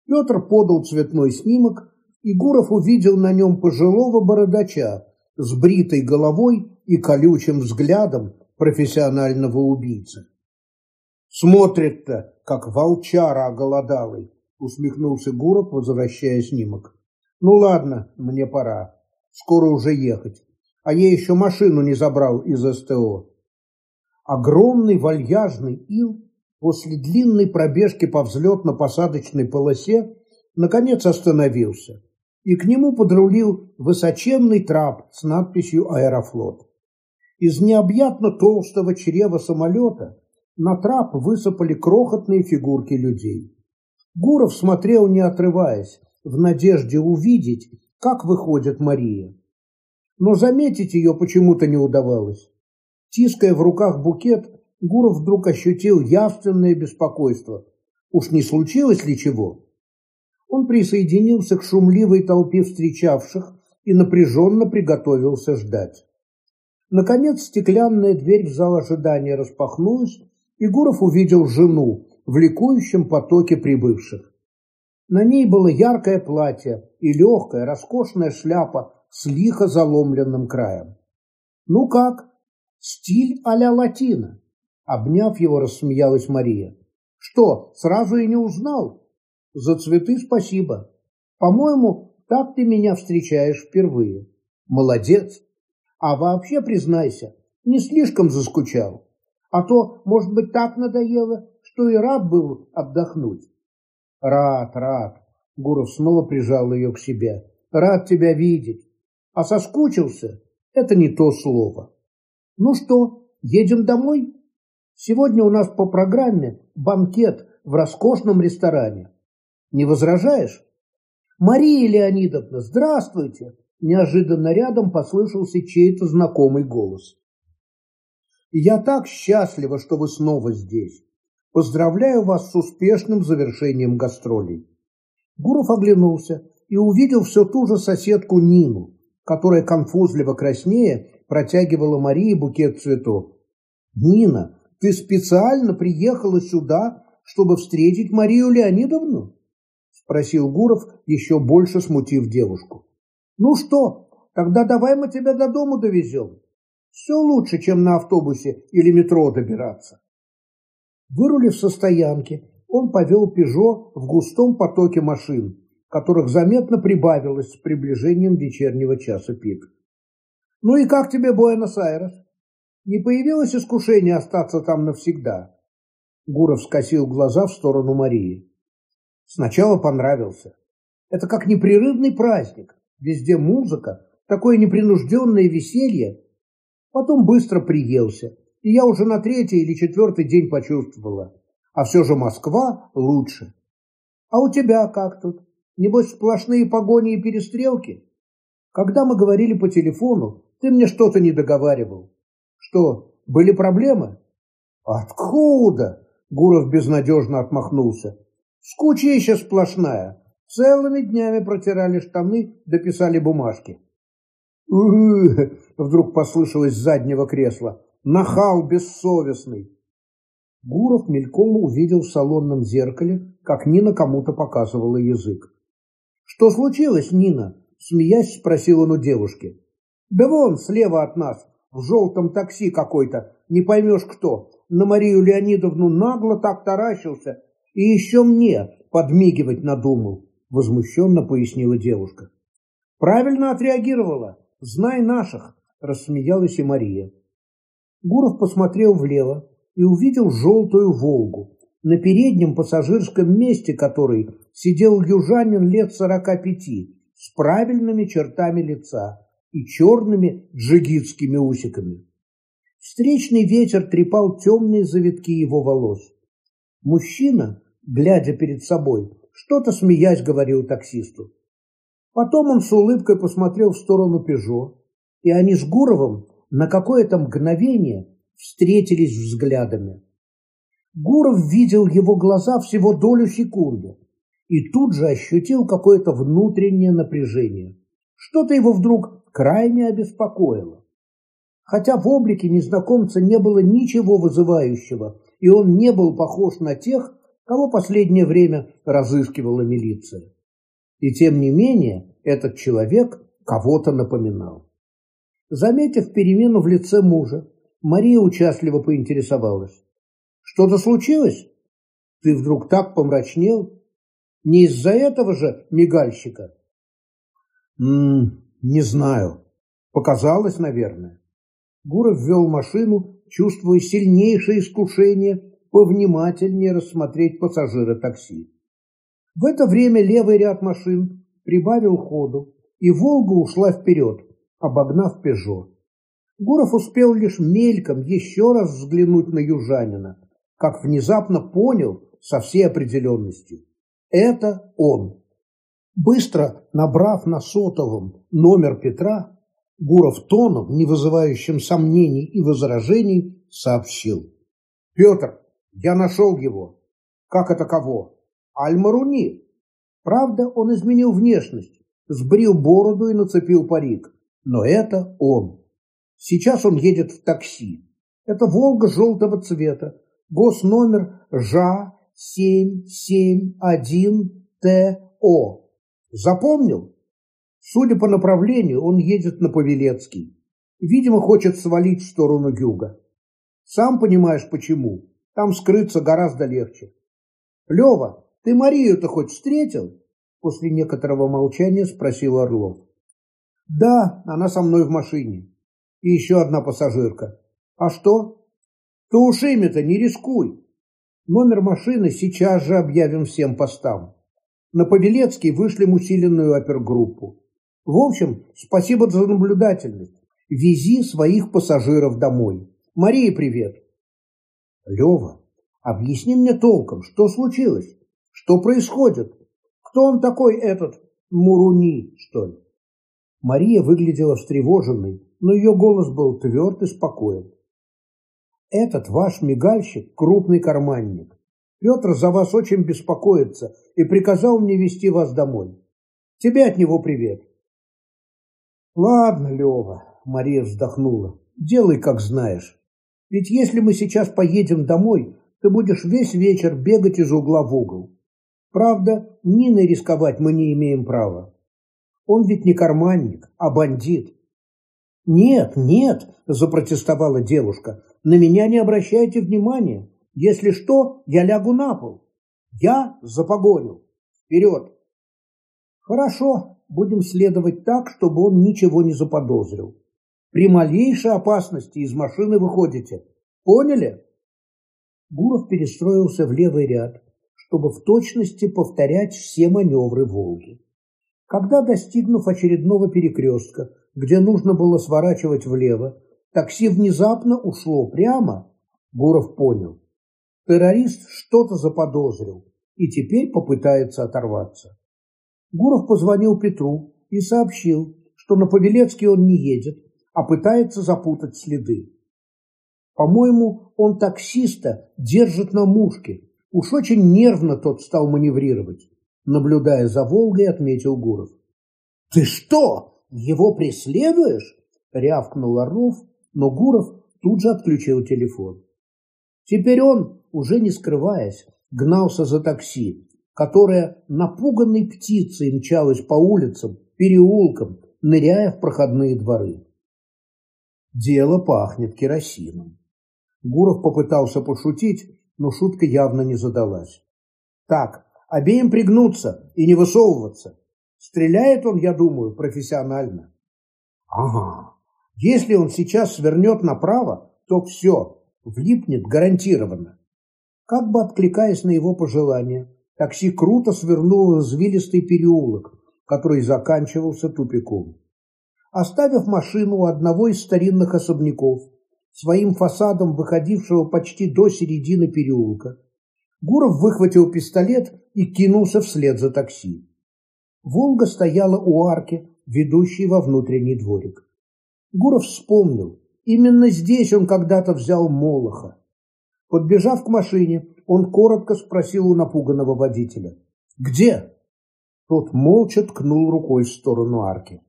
Петр подал цветной снимок, и Гуров увидел на нем пожилого бородача с бритой головой и колючим взглядом профессионального убийцы. «Смотрит-то, как волчара оголодалый», — усмехнулся Гуров, возвращая снимок. «Ну ладно, мне пора. Скоро уже ехать. А я еще машину не забрал из СТО». Огромный вальяжный ил после длинной пробежки по взлетно-посадочной полосе наконец остановился и к нему подрулил высоченный трап с надписью «Аэрофлот». Из необъятно толстого чрева самолета на трап высыпали крохотные фигурки людей. Гуров смотрел, не отрываясь, в надежде увидеть, как выходит Мария. Но заметить ее почему-то не удавалось. Тиская в руках букет, Гуров вдруг ощутил явственное беспокойство. Уж не случилось ли чего? Он присоединился к шумливой толпе встречавших и напряженно приготовился ждать. Наконец стеклянная дверь в зал ожидания распахнулась, и Гуров увидел жену в ликующем потоке прибывших. На ней было яркое платье и легкая, роскошная шляпа с лихо заломленным краем. «Ну как? Стиль а-ля латина?» Обняв его, рассмеялась Мария. «Что, сразу и не узнал? За цветы спасибо. По-моему, так ты меня встречаешь впервые. Молодец. А вообще, признайся, не слишком заскучал. А то, может быть, так надоело, что и рад был отдохнуть. Рад, рад. Гуров снова прижал ее к себе. Рад тебя видеть. А соскучился – это не то слово. Ну что, едем домой? Сегодня у нас по программе банкет в роскошном ресторане. Не возражаешь? Мария Леонидовна, здравствуйте! Неожиданно рядом послышался чей-то знакомый голос. Я так счастлива, что вы снова здесь. Поздравляю вас с успешным завершением гастролей. Гуров оглянулся и увидел все ту же соседку Нину, которая конфузливо краснее протягивала Марии букет цветов. «Нина, ты специально приехала сюда, чтобы встретить Марию Леонидовну?» спросил Гуров, еще больше смутив девушку. «Ну что, тогда давай мы тебя до дому довезем. Все лучше, чем на автобусе или метро добираться». Вырулив со стоянки, он повел «Пежо» в густом потоке машин, которых заметно прибавилось с приближением вечернего часа пик. «Ну и как тебе Буэнос-Айрес? Не появилось искушение остаться там навсегда?» Гуров скосил глаза в сторону Марии. Сначала понравился. Это как непрерывный праздник. Везде музыка, такое непринужденное веселье. Потом быстро приелся, и я уже на третий или четвертый день почувствовала. А все же Москва лучше. А у тебя как тут? Небось, сплошные погони и перестрелки? Когда мы говорили по телефону, ты мне что-то не договаривал. Что, были проблемы? Откуда? Гуров безнадежно отмахнулся. Скучища сплошная. Целыми днями протирали штаны, дописали бумажки. вдруг послышалось с заднего кресла. «Нахал бессовестный!» Гуров мельком увидел в салонном зеркале, как Нина кому-то показывала язык. «Что случилось, Нина?» – смеясь спросил он у девушки. «Да вон, слева от нас, в желтом такси какой-то, не поймешь кто, на Марию Леонидовну нагло так таращился, и еще мне подмигивать надумал, возмущенно пояснила девушка. Правильно отреагировала. Знай наших, рассмеялась и Мария. Гуров посмотрел влево и увидел желтую «Волгу», на переднем пассажирском месте которой сидел южанин лет сорока пяти с правильными чертами лица и черными джигитскими усиками. Встречный ветер трепал темные завитки его волос. Мужчина глядя перед собой, что-то смеясь говорил таксисту. Потом он с улыбкой посмотрел в сторону «Пежо», и они с Гуровым на какое-то мгновение встретились взглядами. Гуров видел его глаза всего долю секунды и тут же ощутил какое-то внутреннее напряжение. Что-то его вдруг крайне обеспокоило. Хотя в облике незнакомца не было ничего вызывающего, и он не был похож на тех, кого последнее время разыскивала милиция. И тем не менее этот человек кого-то напоминал. Заметив перемену в лице мужа, Мария участливо поинтересовалась. «Что-то случилось? Ты вдруг так помрачнел? Не из-за этого же мигальщика?» «М -м, «Не знаю. Показалось, наверное». Гуров ввел машину, чувствуя сильнейшее искушение повнимательнее рассмотреть пассажира такси. В это время левый ряд машин прибавил ходу, и «Волга» ушла вперед, обогнав «Пежо». Гуров успел лишь мельком еще раз взглянуть на южанина, как внезапно понял со всей определенностью. Это он. Быстро набрав на сотовом номер Петра, Гуров тоном, не вызывающим сомнений и возражений, сообщил. «Петр, я нашел его. Как это кого? Аль-Маруни. Правда, он изменил внешность, сбрил бороду и нацепил парик. Но это он. Сейчас он едет в такси. Это «Волга» желтого цвета. Госномер ЖА-771ТО. Запомнил? Судя по направлению, он едет на Павелецкий. Видимо, хочет свалить в сторону юга. Сам понимаешь, почему. Там скрыться гораздо легче. Лева, ты Марию-то хоть встретил? После некоторого молчания спросил Орлов. Да, она со мной в машине. И еще одна пассажирка. А что? Ты ушами-то не рискуй. Номер машины сейчас же объявим всем постам. На Павелецкий вышлем усиленную опергруппу. В общем, спасибо за наблюдательность. Вези своих пассажиров домой. Мария, привет. Лева, объясни мне толком, что случилось? Что происходит? Кто он такой этот Муруни, что ли? Мария выглядела встревоженной, но ее голос был тверд и спокоен. Этот ваш мигальщик – крупный карманник. Петр за вас очень беспокоится и приказал мне вести вас домой. Тебе от него привет. Ладно, Лева, Мария вздохнула, делай, как знаешь. Ведь если мы сейчас поедем домой, ты будешь весь вечер бегать из угла в угол. Правда, Ниной рисковать мы не имеем права. Он ведь не карманник, а бандит. «Нет, нет!» – запротестовала девушка. «На меня не обращайте внимания. Если что, я лягу на пол. Я за погоню. Вперед!» «Хорошо, будем следовать так, чтобы он ничего не заподозрил. При малейшей опасности из машины выходите. Поняли?» Гуров перестроился в левый ряд, чтобы в точности повторять все маневры «Волги». Когда, достигнув очередного перекрестка, где нужно было сворачивать влево, такси внезапно ушло прямо, Гуров понял. Террорист что-то заподозрил и теперь попытается оторваться. Гуров позвонил Петру и сообщил, что на Павелецкий он не едет, а пытается запутать следы. По-моему, он таксиста держит на мушке. Уж очень нервно тот стал маневрировать. Наблюдая за Волгой, отметил Гуров. «Ты что, его преследуешь?» – рявкнул Орлов, но Гуров тут же отключил телефон. Теперь он, уже не скрываясь, гнался за такси, которое напуганной птицей мчалось по улицам, переулкам, ныряя в проходные дворы. Дело пахнет керосином. Гуров попытался пошутить, но шутка явно не задалась. Так, обеим пригнуться и не высовываться. Стреляет он, я думаю, профессионально. Ага. Если он сейчас свернет направо, то все, влипнет гарантированно. Как бы откликаясь на его пожелание, такси круто свернуло в извилистый переулок, который заканчивался тупиком. Оставив машину у одного из старинных особняков, своим фасадом выходившего почти до середины переулка, Гуров выхватил пистолет и кинулся вслед за такси. Волга стояла у арки, ведущей во внутренний дворик. Гуров вспомнил, именно здесь он когда-то взял Молоха. Подбежав к машине, он коротко спросил у напуганного водителя. «Где?» Тот молча ткнул рукой в сторону арки.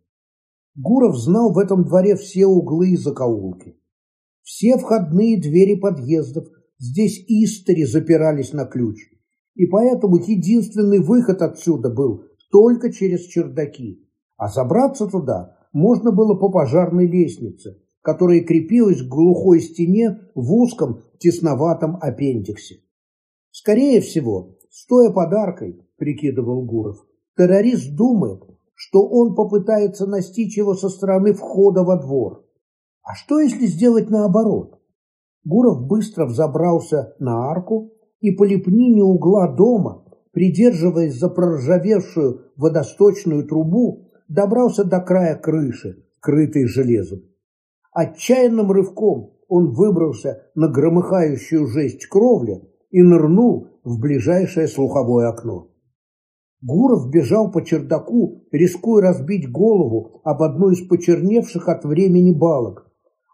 Гуров знал в этом дворе все углы и закоулки. Все входные двери подъездов здесь истори запирались на ключ, и поэтому единственный выход отсюда был только через чердаки, а забраться туда можно было по пожарной лестнице, которая крепилась к глухой стене в узком тесноватом аппендиксе. Скорее всего, стоя под аркой, прикидывал Гуров, террорист думает, что он попытается настичь его со стороны входа во двор. А что, если сделать наоборот? Гуров быстро взобрался на арку и по лепнине угла дома, придерживаясь за проржавевшую водосточную трубу, добрался до края крыши, крытой железом. Отчаянным рывком он выбрался на громыхающую жесть кровли и нырнул в ближайшее слуховое окно. Гуров бежал по чердаку, рискуя разбить голову об одну из почерневших от времени балок,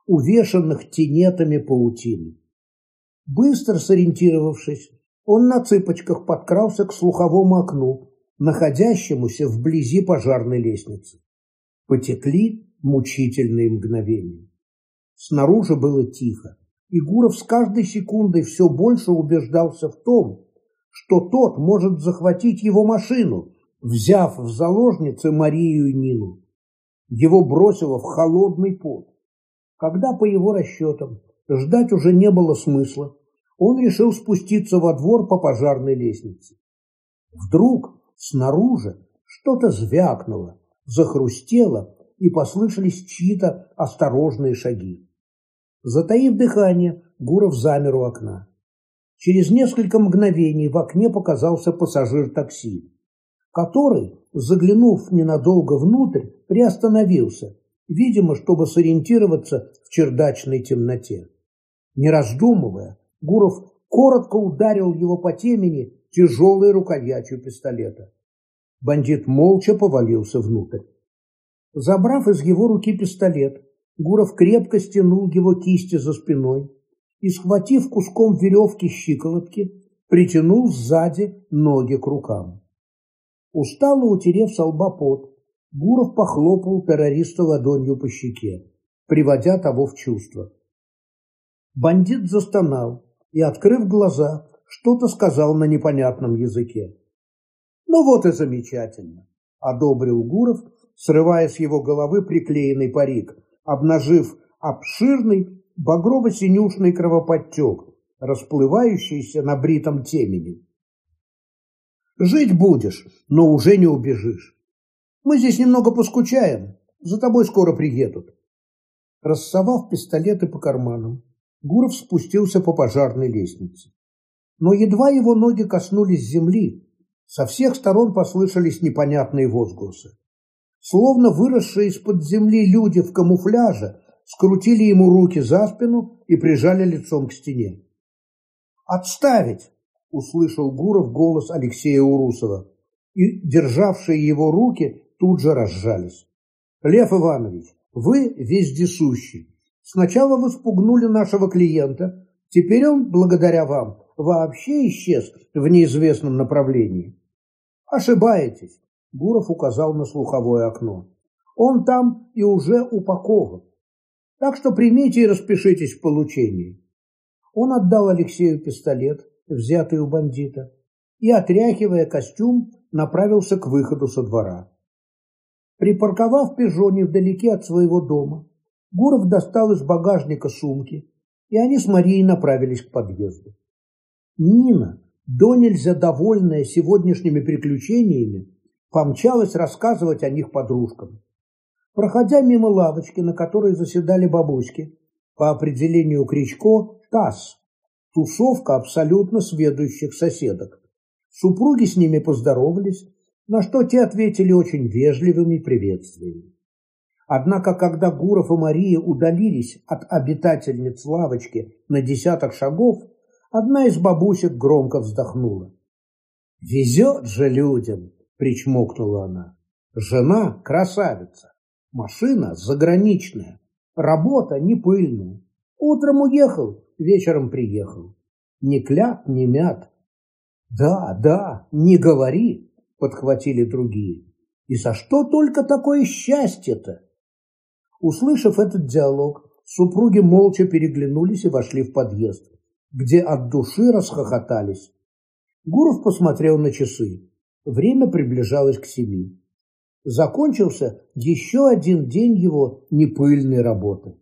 увешанных тенетами паутины. Быстро сориентировавшись, он на цыпочках подкрался к слуховому окну, находящемуся вблизи пожарной лестницы. Потекли мучительные мгновения. Снаружи было тихо, и Гуров с каждой секундой все больше убеждался в том, что тот может захватить его машину, взяв в заложницы Марию и Нину. Его бросило в холодный пот. Когда, по его расчетам, ждать уже не было смысла, он решил спуститься во двор по пожарной лестнице. Вдруг снаружи что-то звякнуло, захрустело, и послышались чьи-то осторожные шаги. Затаив дыхание, Гуров замер у окна. Через несколько мгновений в окне показался пассажир такси, который, заглянув ненадолго внутрь, приостановился, видимо, чтобы сориентироваться в чердачной темноте. Не раздумывая, Гуров коротко ударил его по темени тяжелой рукоятью пистолета. Бандит молча повалился внутрь. Забрав из его руки пистолет, Гуров крепко стянул его кисти за спиной и, схватив куском веревки щиколотки, притянул сзади ноги к рукам. Устало утерев со лба пот, Гуров похлопал террориста ладонью по щеке, приводя того в чувство. Бандит застонал и, открыв глаза, что-то сказал на непонятном языке. «Ну вот и замечательно», – одобрил Гуров, срывая с его головы приклеенный парик, обнажив обширный багрово-синюшный кровоподтек, расплывающийся на бритом темени. «Жить будешь, но уже не убежишь. Мы здесь немного поскучаем, за тобой скоро приедут». Рассовав пистолеты по карманам, Гуров спустился по пожарной лестнице. Но едва его ноги коснулись земли, со всех сторон послышались непонятные возгласы. Словно выросшие из-под земли люди в камуфляже скрутили ему руки за спину и прижали лицом к стене. «Отставить!» – услышал Гуров голос Алексея Урусова, и державшие его руки тут же разжались. «Лев Иванович, вы вездесущий. Сначала вы спугнули нашего клиента, теперь он, благодаря вам, вообще исчез в неизвестном направлении. Ошибаетесь. Гуров указал на слуховое окно. Он там и уже упакован. Так что примите и распишитесь в получении. Он отдал Алексею пистолет, взятый у бандита, и, отряхивая костюм, направился к выходу со двора. Припарковав «Пежо» невдалеке от своего дома, Гуров достал из багажника сумки, и они с Марией направились к подъезду. Нина, до нельзя довольная сегодняшними приключениями, помчалась рассказывать о них подружкам. Проходя мимо лавочки, на которой заседали бабушки, по определению Кричко – ТАСС, тусовка абсолютно сведущих соседок. Супруги с ними поздоровались, на что те ответили очень вежливыми приветствиями. Однако, когда Гуров и Мария удалились от обитательниц лавочки на десяток шагов, одна из бабусек громко вздохнула. «Везет же людям!» причмокнула она. Жена красавица, машина заграничная, работа не пыльная. Утром уехал, вечером приехал. Ни клят, ни мят. Да, да, не говори, подхватили другие. И за что только такое счастье-то? Услышав этот диалог, супруги молча переглянулись и вошли в подъезд, где от души расхохотались. Гуров посмотрел на часы. Время приближалось к семи. Закончился еще один день его непыльной работы.